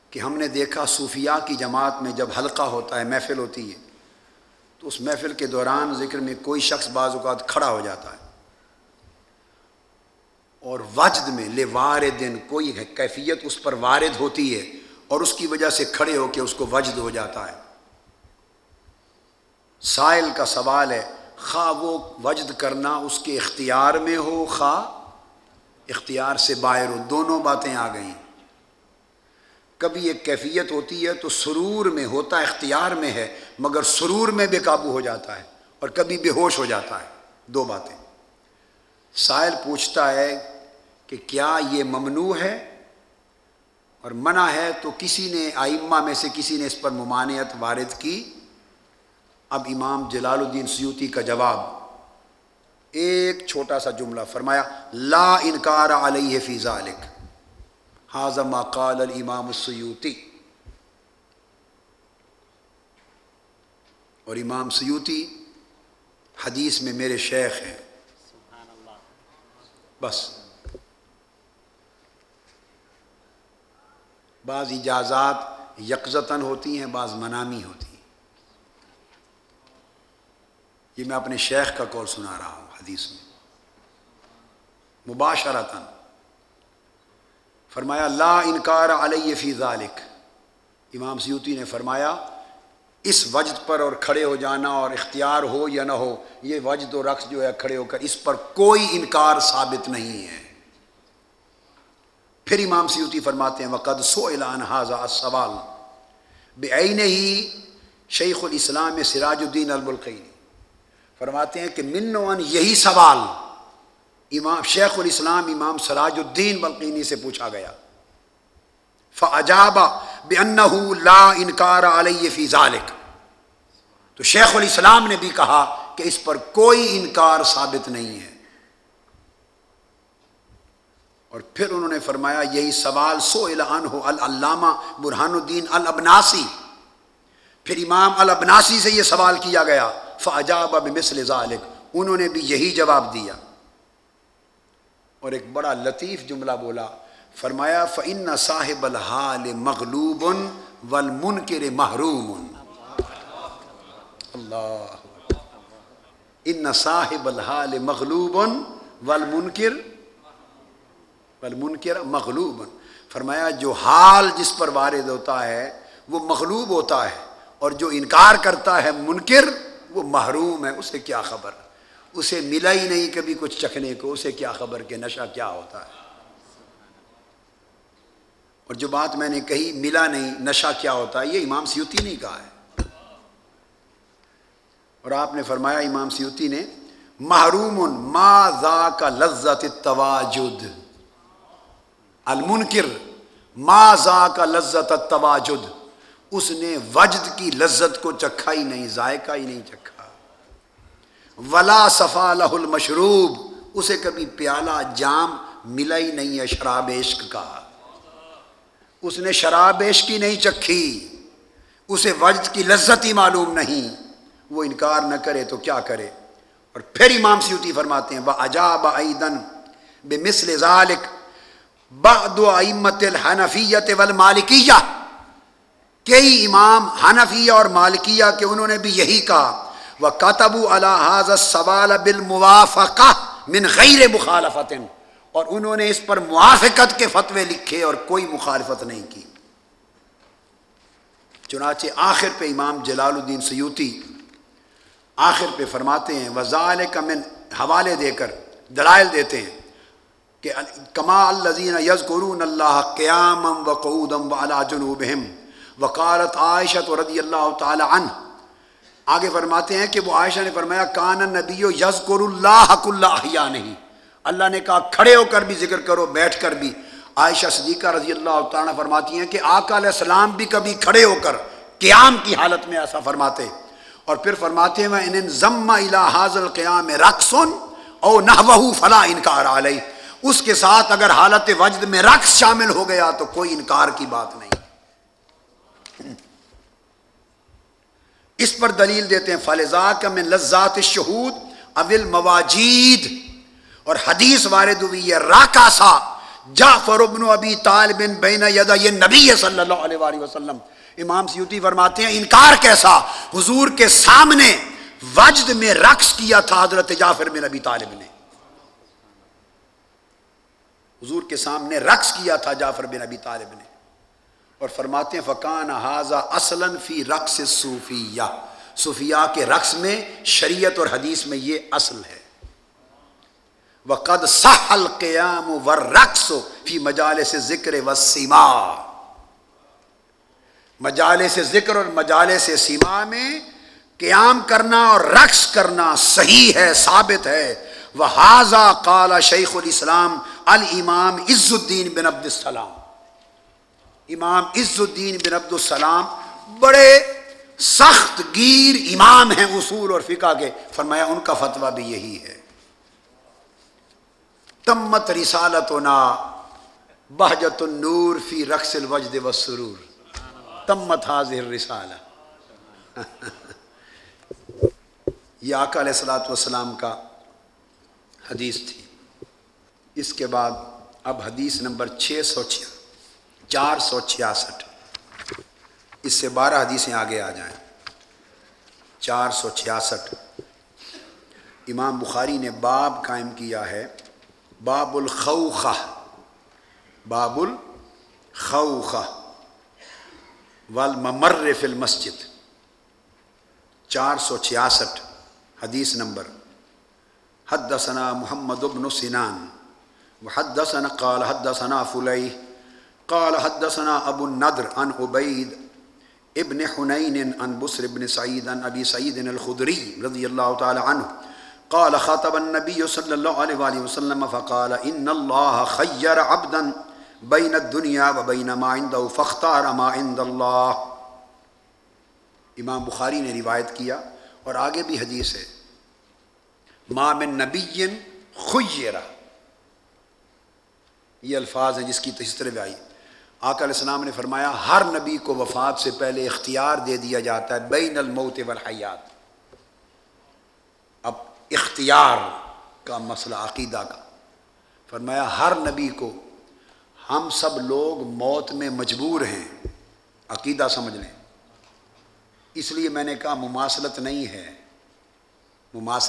کہ ہم نے دیکھا صوفیاء کی جماعت میں جب حلقہ ہوتا ہے، محفل ہوتی ہے، تو اس محفل کے دوران ذکر میں کوئی شخص بعض اوقات کھڑا ہو جاتا ہے۔ اور وجد میں لے واردن کوئی کیفیت اس پر وارد ہوتی ہے اور اس کی وجہ سے کھڑے ہو کے اس کو وجد ہو جاتا ہے۔ سائل کا سوال ہے خواہ وہ وجد کرنا اس کے اختیار میں ہو، خواہ اختیار سے باہر ہو، دونوں باتیں آ گئیں۔ کبھی ایک کیفیت ہوتی ہے تو سرور میں ہوتا، اختیار میں ہے، مگر سرور میں بے قابو ہو جاتا ہے اور کبھی بے ہوش ہو جاتا ہے۔ دو باتیں۔ سائل پوچھتا ہے کہ کیا یہ ممنوع ہے؟ اور منع ہے تو کسی نے، آئمہ میں سے کسی نے اس پر ممانعت وارد کی؟ اب امام جلال الدین سیوتی کا جواب ایک چھوٹا سا جملہ فرمایا، لا انکار علیہ فی ذالک۔ حاضم قال الامام السیوتی اور امام سیوتی حدیث میں میرے شیخ ہیں۔ بس۔ بعض اجازات یکزتاً ہوتی ہیں، بعض منامی ہوتی ہیں۔ یہ میں اپنے شیخ کا کال سنا رہا ہوں حدیث میں۔ مباشرتاً۔ فرمایا، لا انکار علیہ فی ذالک۔ امام سیوتی نے فرمایا، اس وجد پر اور کھڑے ہو جانا اور اختیار ہو یا نہ ہو، یہ وجد و رقص جو ہے، کھڑے ہو کر اس پر کوئی انکار ثابت نہیں ہے۔ پھر امام سیوتی فرماتے ہیں، وقد سو اعلان حاضہ سوال بے عین ہی شیخ الاسلام سراج الدین البلقین۔ فرماتے ہیں کہ من ون یہی سوال امام شیخ الاسلام امام سراج الدین بلقینی سے پوچھا گیا۔ فجاب بے لا انکار علیہ فی ذالک۔ تو شیخ الاسلام نے بھی کہا کہ اس پر کوئی انکار ثابت نہیں ہے۔ اور پھر انہوں نے فرمایا یہی سوال سو الان ہو العلامہ برہان الدین البناسی پھر امام البناسی سے یہ سوال کیا گیا۔ فجاب اب مثل ذالک انہوں نے بھی یہی جواب دیا۔ اور ایک بڑا لطیف جملہ بولا۔ فرمایا فن صاحب الحال مغلوب ول منکر محروم۔ اللہ۔ ان صاحب الحال مغلوب ول منکر منکر مغلوب۔ فرمایا، جو حال جس پر وارد ہوتا ہے، وہ مغلوب ہوتا ہے، اور جو انکار کرتا ہے، منکر وہ محروم ہے، اسے کیا خبر؟ اسے ملا ہی نہیں کبھی کچھ چکھنے کو، اسے کیا خبر کہ نشہ کیا ہوتا ہے؟ اور جو بات میں نے کہی، ملا نہیں، نشہ کیا ہوتا ہے، یہ امام سیوتی نہیں کہا ہے۔ اور آپ نے فرمایا، امام سیوتی نے، محروم ما ذا کا لذت تواجد المنکر، ما ذا کا لذت تواجد اس نے وجد کی لذت کو چکھا ہی نہیں، ذائقہ ہی نہیں چکھا۔ ولا صفا لہ المشروب۔ اسے کبھی پیالہ جام ملا ہی نہیں ہے شراب عشق کا۔ اس نے شراب عشق نہیں چکھی۔ اسے وجد کی لذت ہی معلوم نہیں۔ وہ انکار نہ کرے تو کیا کرے؟ اور پھر امام سیوتی فرماتے ہیں وہ عجاب عیدن بے مسل ذالک بعد ائمت الحنفیت والمالکیہ کئی امام حنفیہ اور مالکیہ کے انہوں نے بھی یہی کہا وہ کتب الحاظ سوال بالموافقہ من غیر مخالفت اور انہوں نے اس پر موافقت کے فتوے لکھے اور کوئی مخالفت نہیں کی۔ چنانچہ آخر پہ امام جلال الدین سیوتی آخر پہ فرماتے ہیں وزال کا من حوالے دے کر دلائل دیتے ہیں کہ کما الزین یز قرون اللہ قیام و قعودم و علا جنوبہم۔ وقالت عائشہ رضی اللہ تعالی عنہ۔ آگے فرماتے ہیں کہ وہ عائشہ نے فرمایا، کان نبی و یز اللہ اللہ نہیں اللہ نے کہا، کھڑے ہو کر بھی ذکر کرو، بیٹھ کر بھی۔ عائشہ صدیقہ رضی اللہ تعالیٰ فرماتی ہیں کہ آقا علیہ السلام بھی کبھی کھڑے ہو کر قیام کی حالت میں ایسا فرماتے۔ اور پھر فرماتے ہیں ان ضم حاضل قیام رقصن او نہ فلاں انکار علیہ اس کے ساتھ اگر حالت وجد میں رقص شامل ہو گیا تو کوئی انکار کی بات نہیں۔ اس پر دلیل دیتے ہیں فلزا کا میں لذات شہود اول مواجید اور حدیث وارد ہوئی ہے راکا سا، جعفر ابن ابی طالب بین یدا یہ نبی صلی اللہ علیہ وآلہ وسلم۔ امام سیوتی فرماتے ہیں، انکار کیسا، حضور کے سامنے وجد میں رقص کیا تھا حضرت جعفر بن ابی طالب نے۔ حضور کے سامنے رقص کیا تھا جعفر بن ابی طالب نے۔ اور فرماتے ہیں فقان حاضہ اصلا فی رقص صوفیہ صوفیہ کے رقص میں شریعت اور حدیث میں یہ اصل ہے۔ وقد صح القیام والرقص فی مجالس ذکر والسیما مجالس ذکر اور مجالس سیما میں قیام کرنا اور رقص کرنا صحیح ہے، ثابت ہے۔ وحاذا قال شیخ الاسلام الامام عز الدین بن عبد السلام۔ امام عز الدین بن عبد السلام بڑے سخت گیر امام ہیں اصول اور فقہ کے۔ فرمایا ان کا فتویٰ بھی یہی ہے۔ تمت رسالت نا بہجت النور فی رقص الوجد و سرور تمت حاضر رسالہ یہ آقا علیہ السلاۃ والسلام کا حدیث تھی۔ اس کے بعد اب حدیث نمبر چھ سو چار سو چھیاسٹھ۔ اس سے بارہ حدیثیں آگے آ جائیں۔ چار سو چھیاسٹھ۔ امام بخاری نے باب قائم کیا ہے باب الخوخہ باب الخوخہ والممر فی المسجد۔ چار سو چھیاسٹھ۔ حدیث نمبر۔ حدثنا محمد بن سنان۔ وحدثنا قال حدثنا فلی قال حدثنا ابو الندر عن عبید ابن حنین عن بسر بن سعید عن ابی سعید الخدری رضی اللہ تعالی عنہ قال خاطب النبي صلى الله عليه وآله وسلم فقال ان الله خير عبدا بين الدنيا وبين ما عنده، فاختار ما عند الله امام بخاری نے روایت کیا اور آگے بھی حدیث ہے۔ ما من نبی خیرہ یہ الفاظ ہیں جس کی تشتر بھی آئی۔ آقا علیہ السلام نے فرمایا، ہر نبی کو وفات سے پہلے اختیار دے دیا جاتا ہے بین الموت والحیات۔ اختیار کا مسئلہ، عقیدہ کا۔ فرمایا، ہر نبی کو ہم سب لوگ موت میں مجبور ہیں۔ عقیدہ سمجھ لیں۔ اس لیے میں نے کہا، مماثلت نہیں ہے۔ مماثلت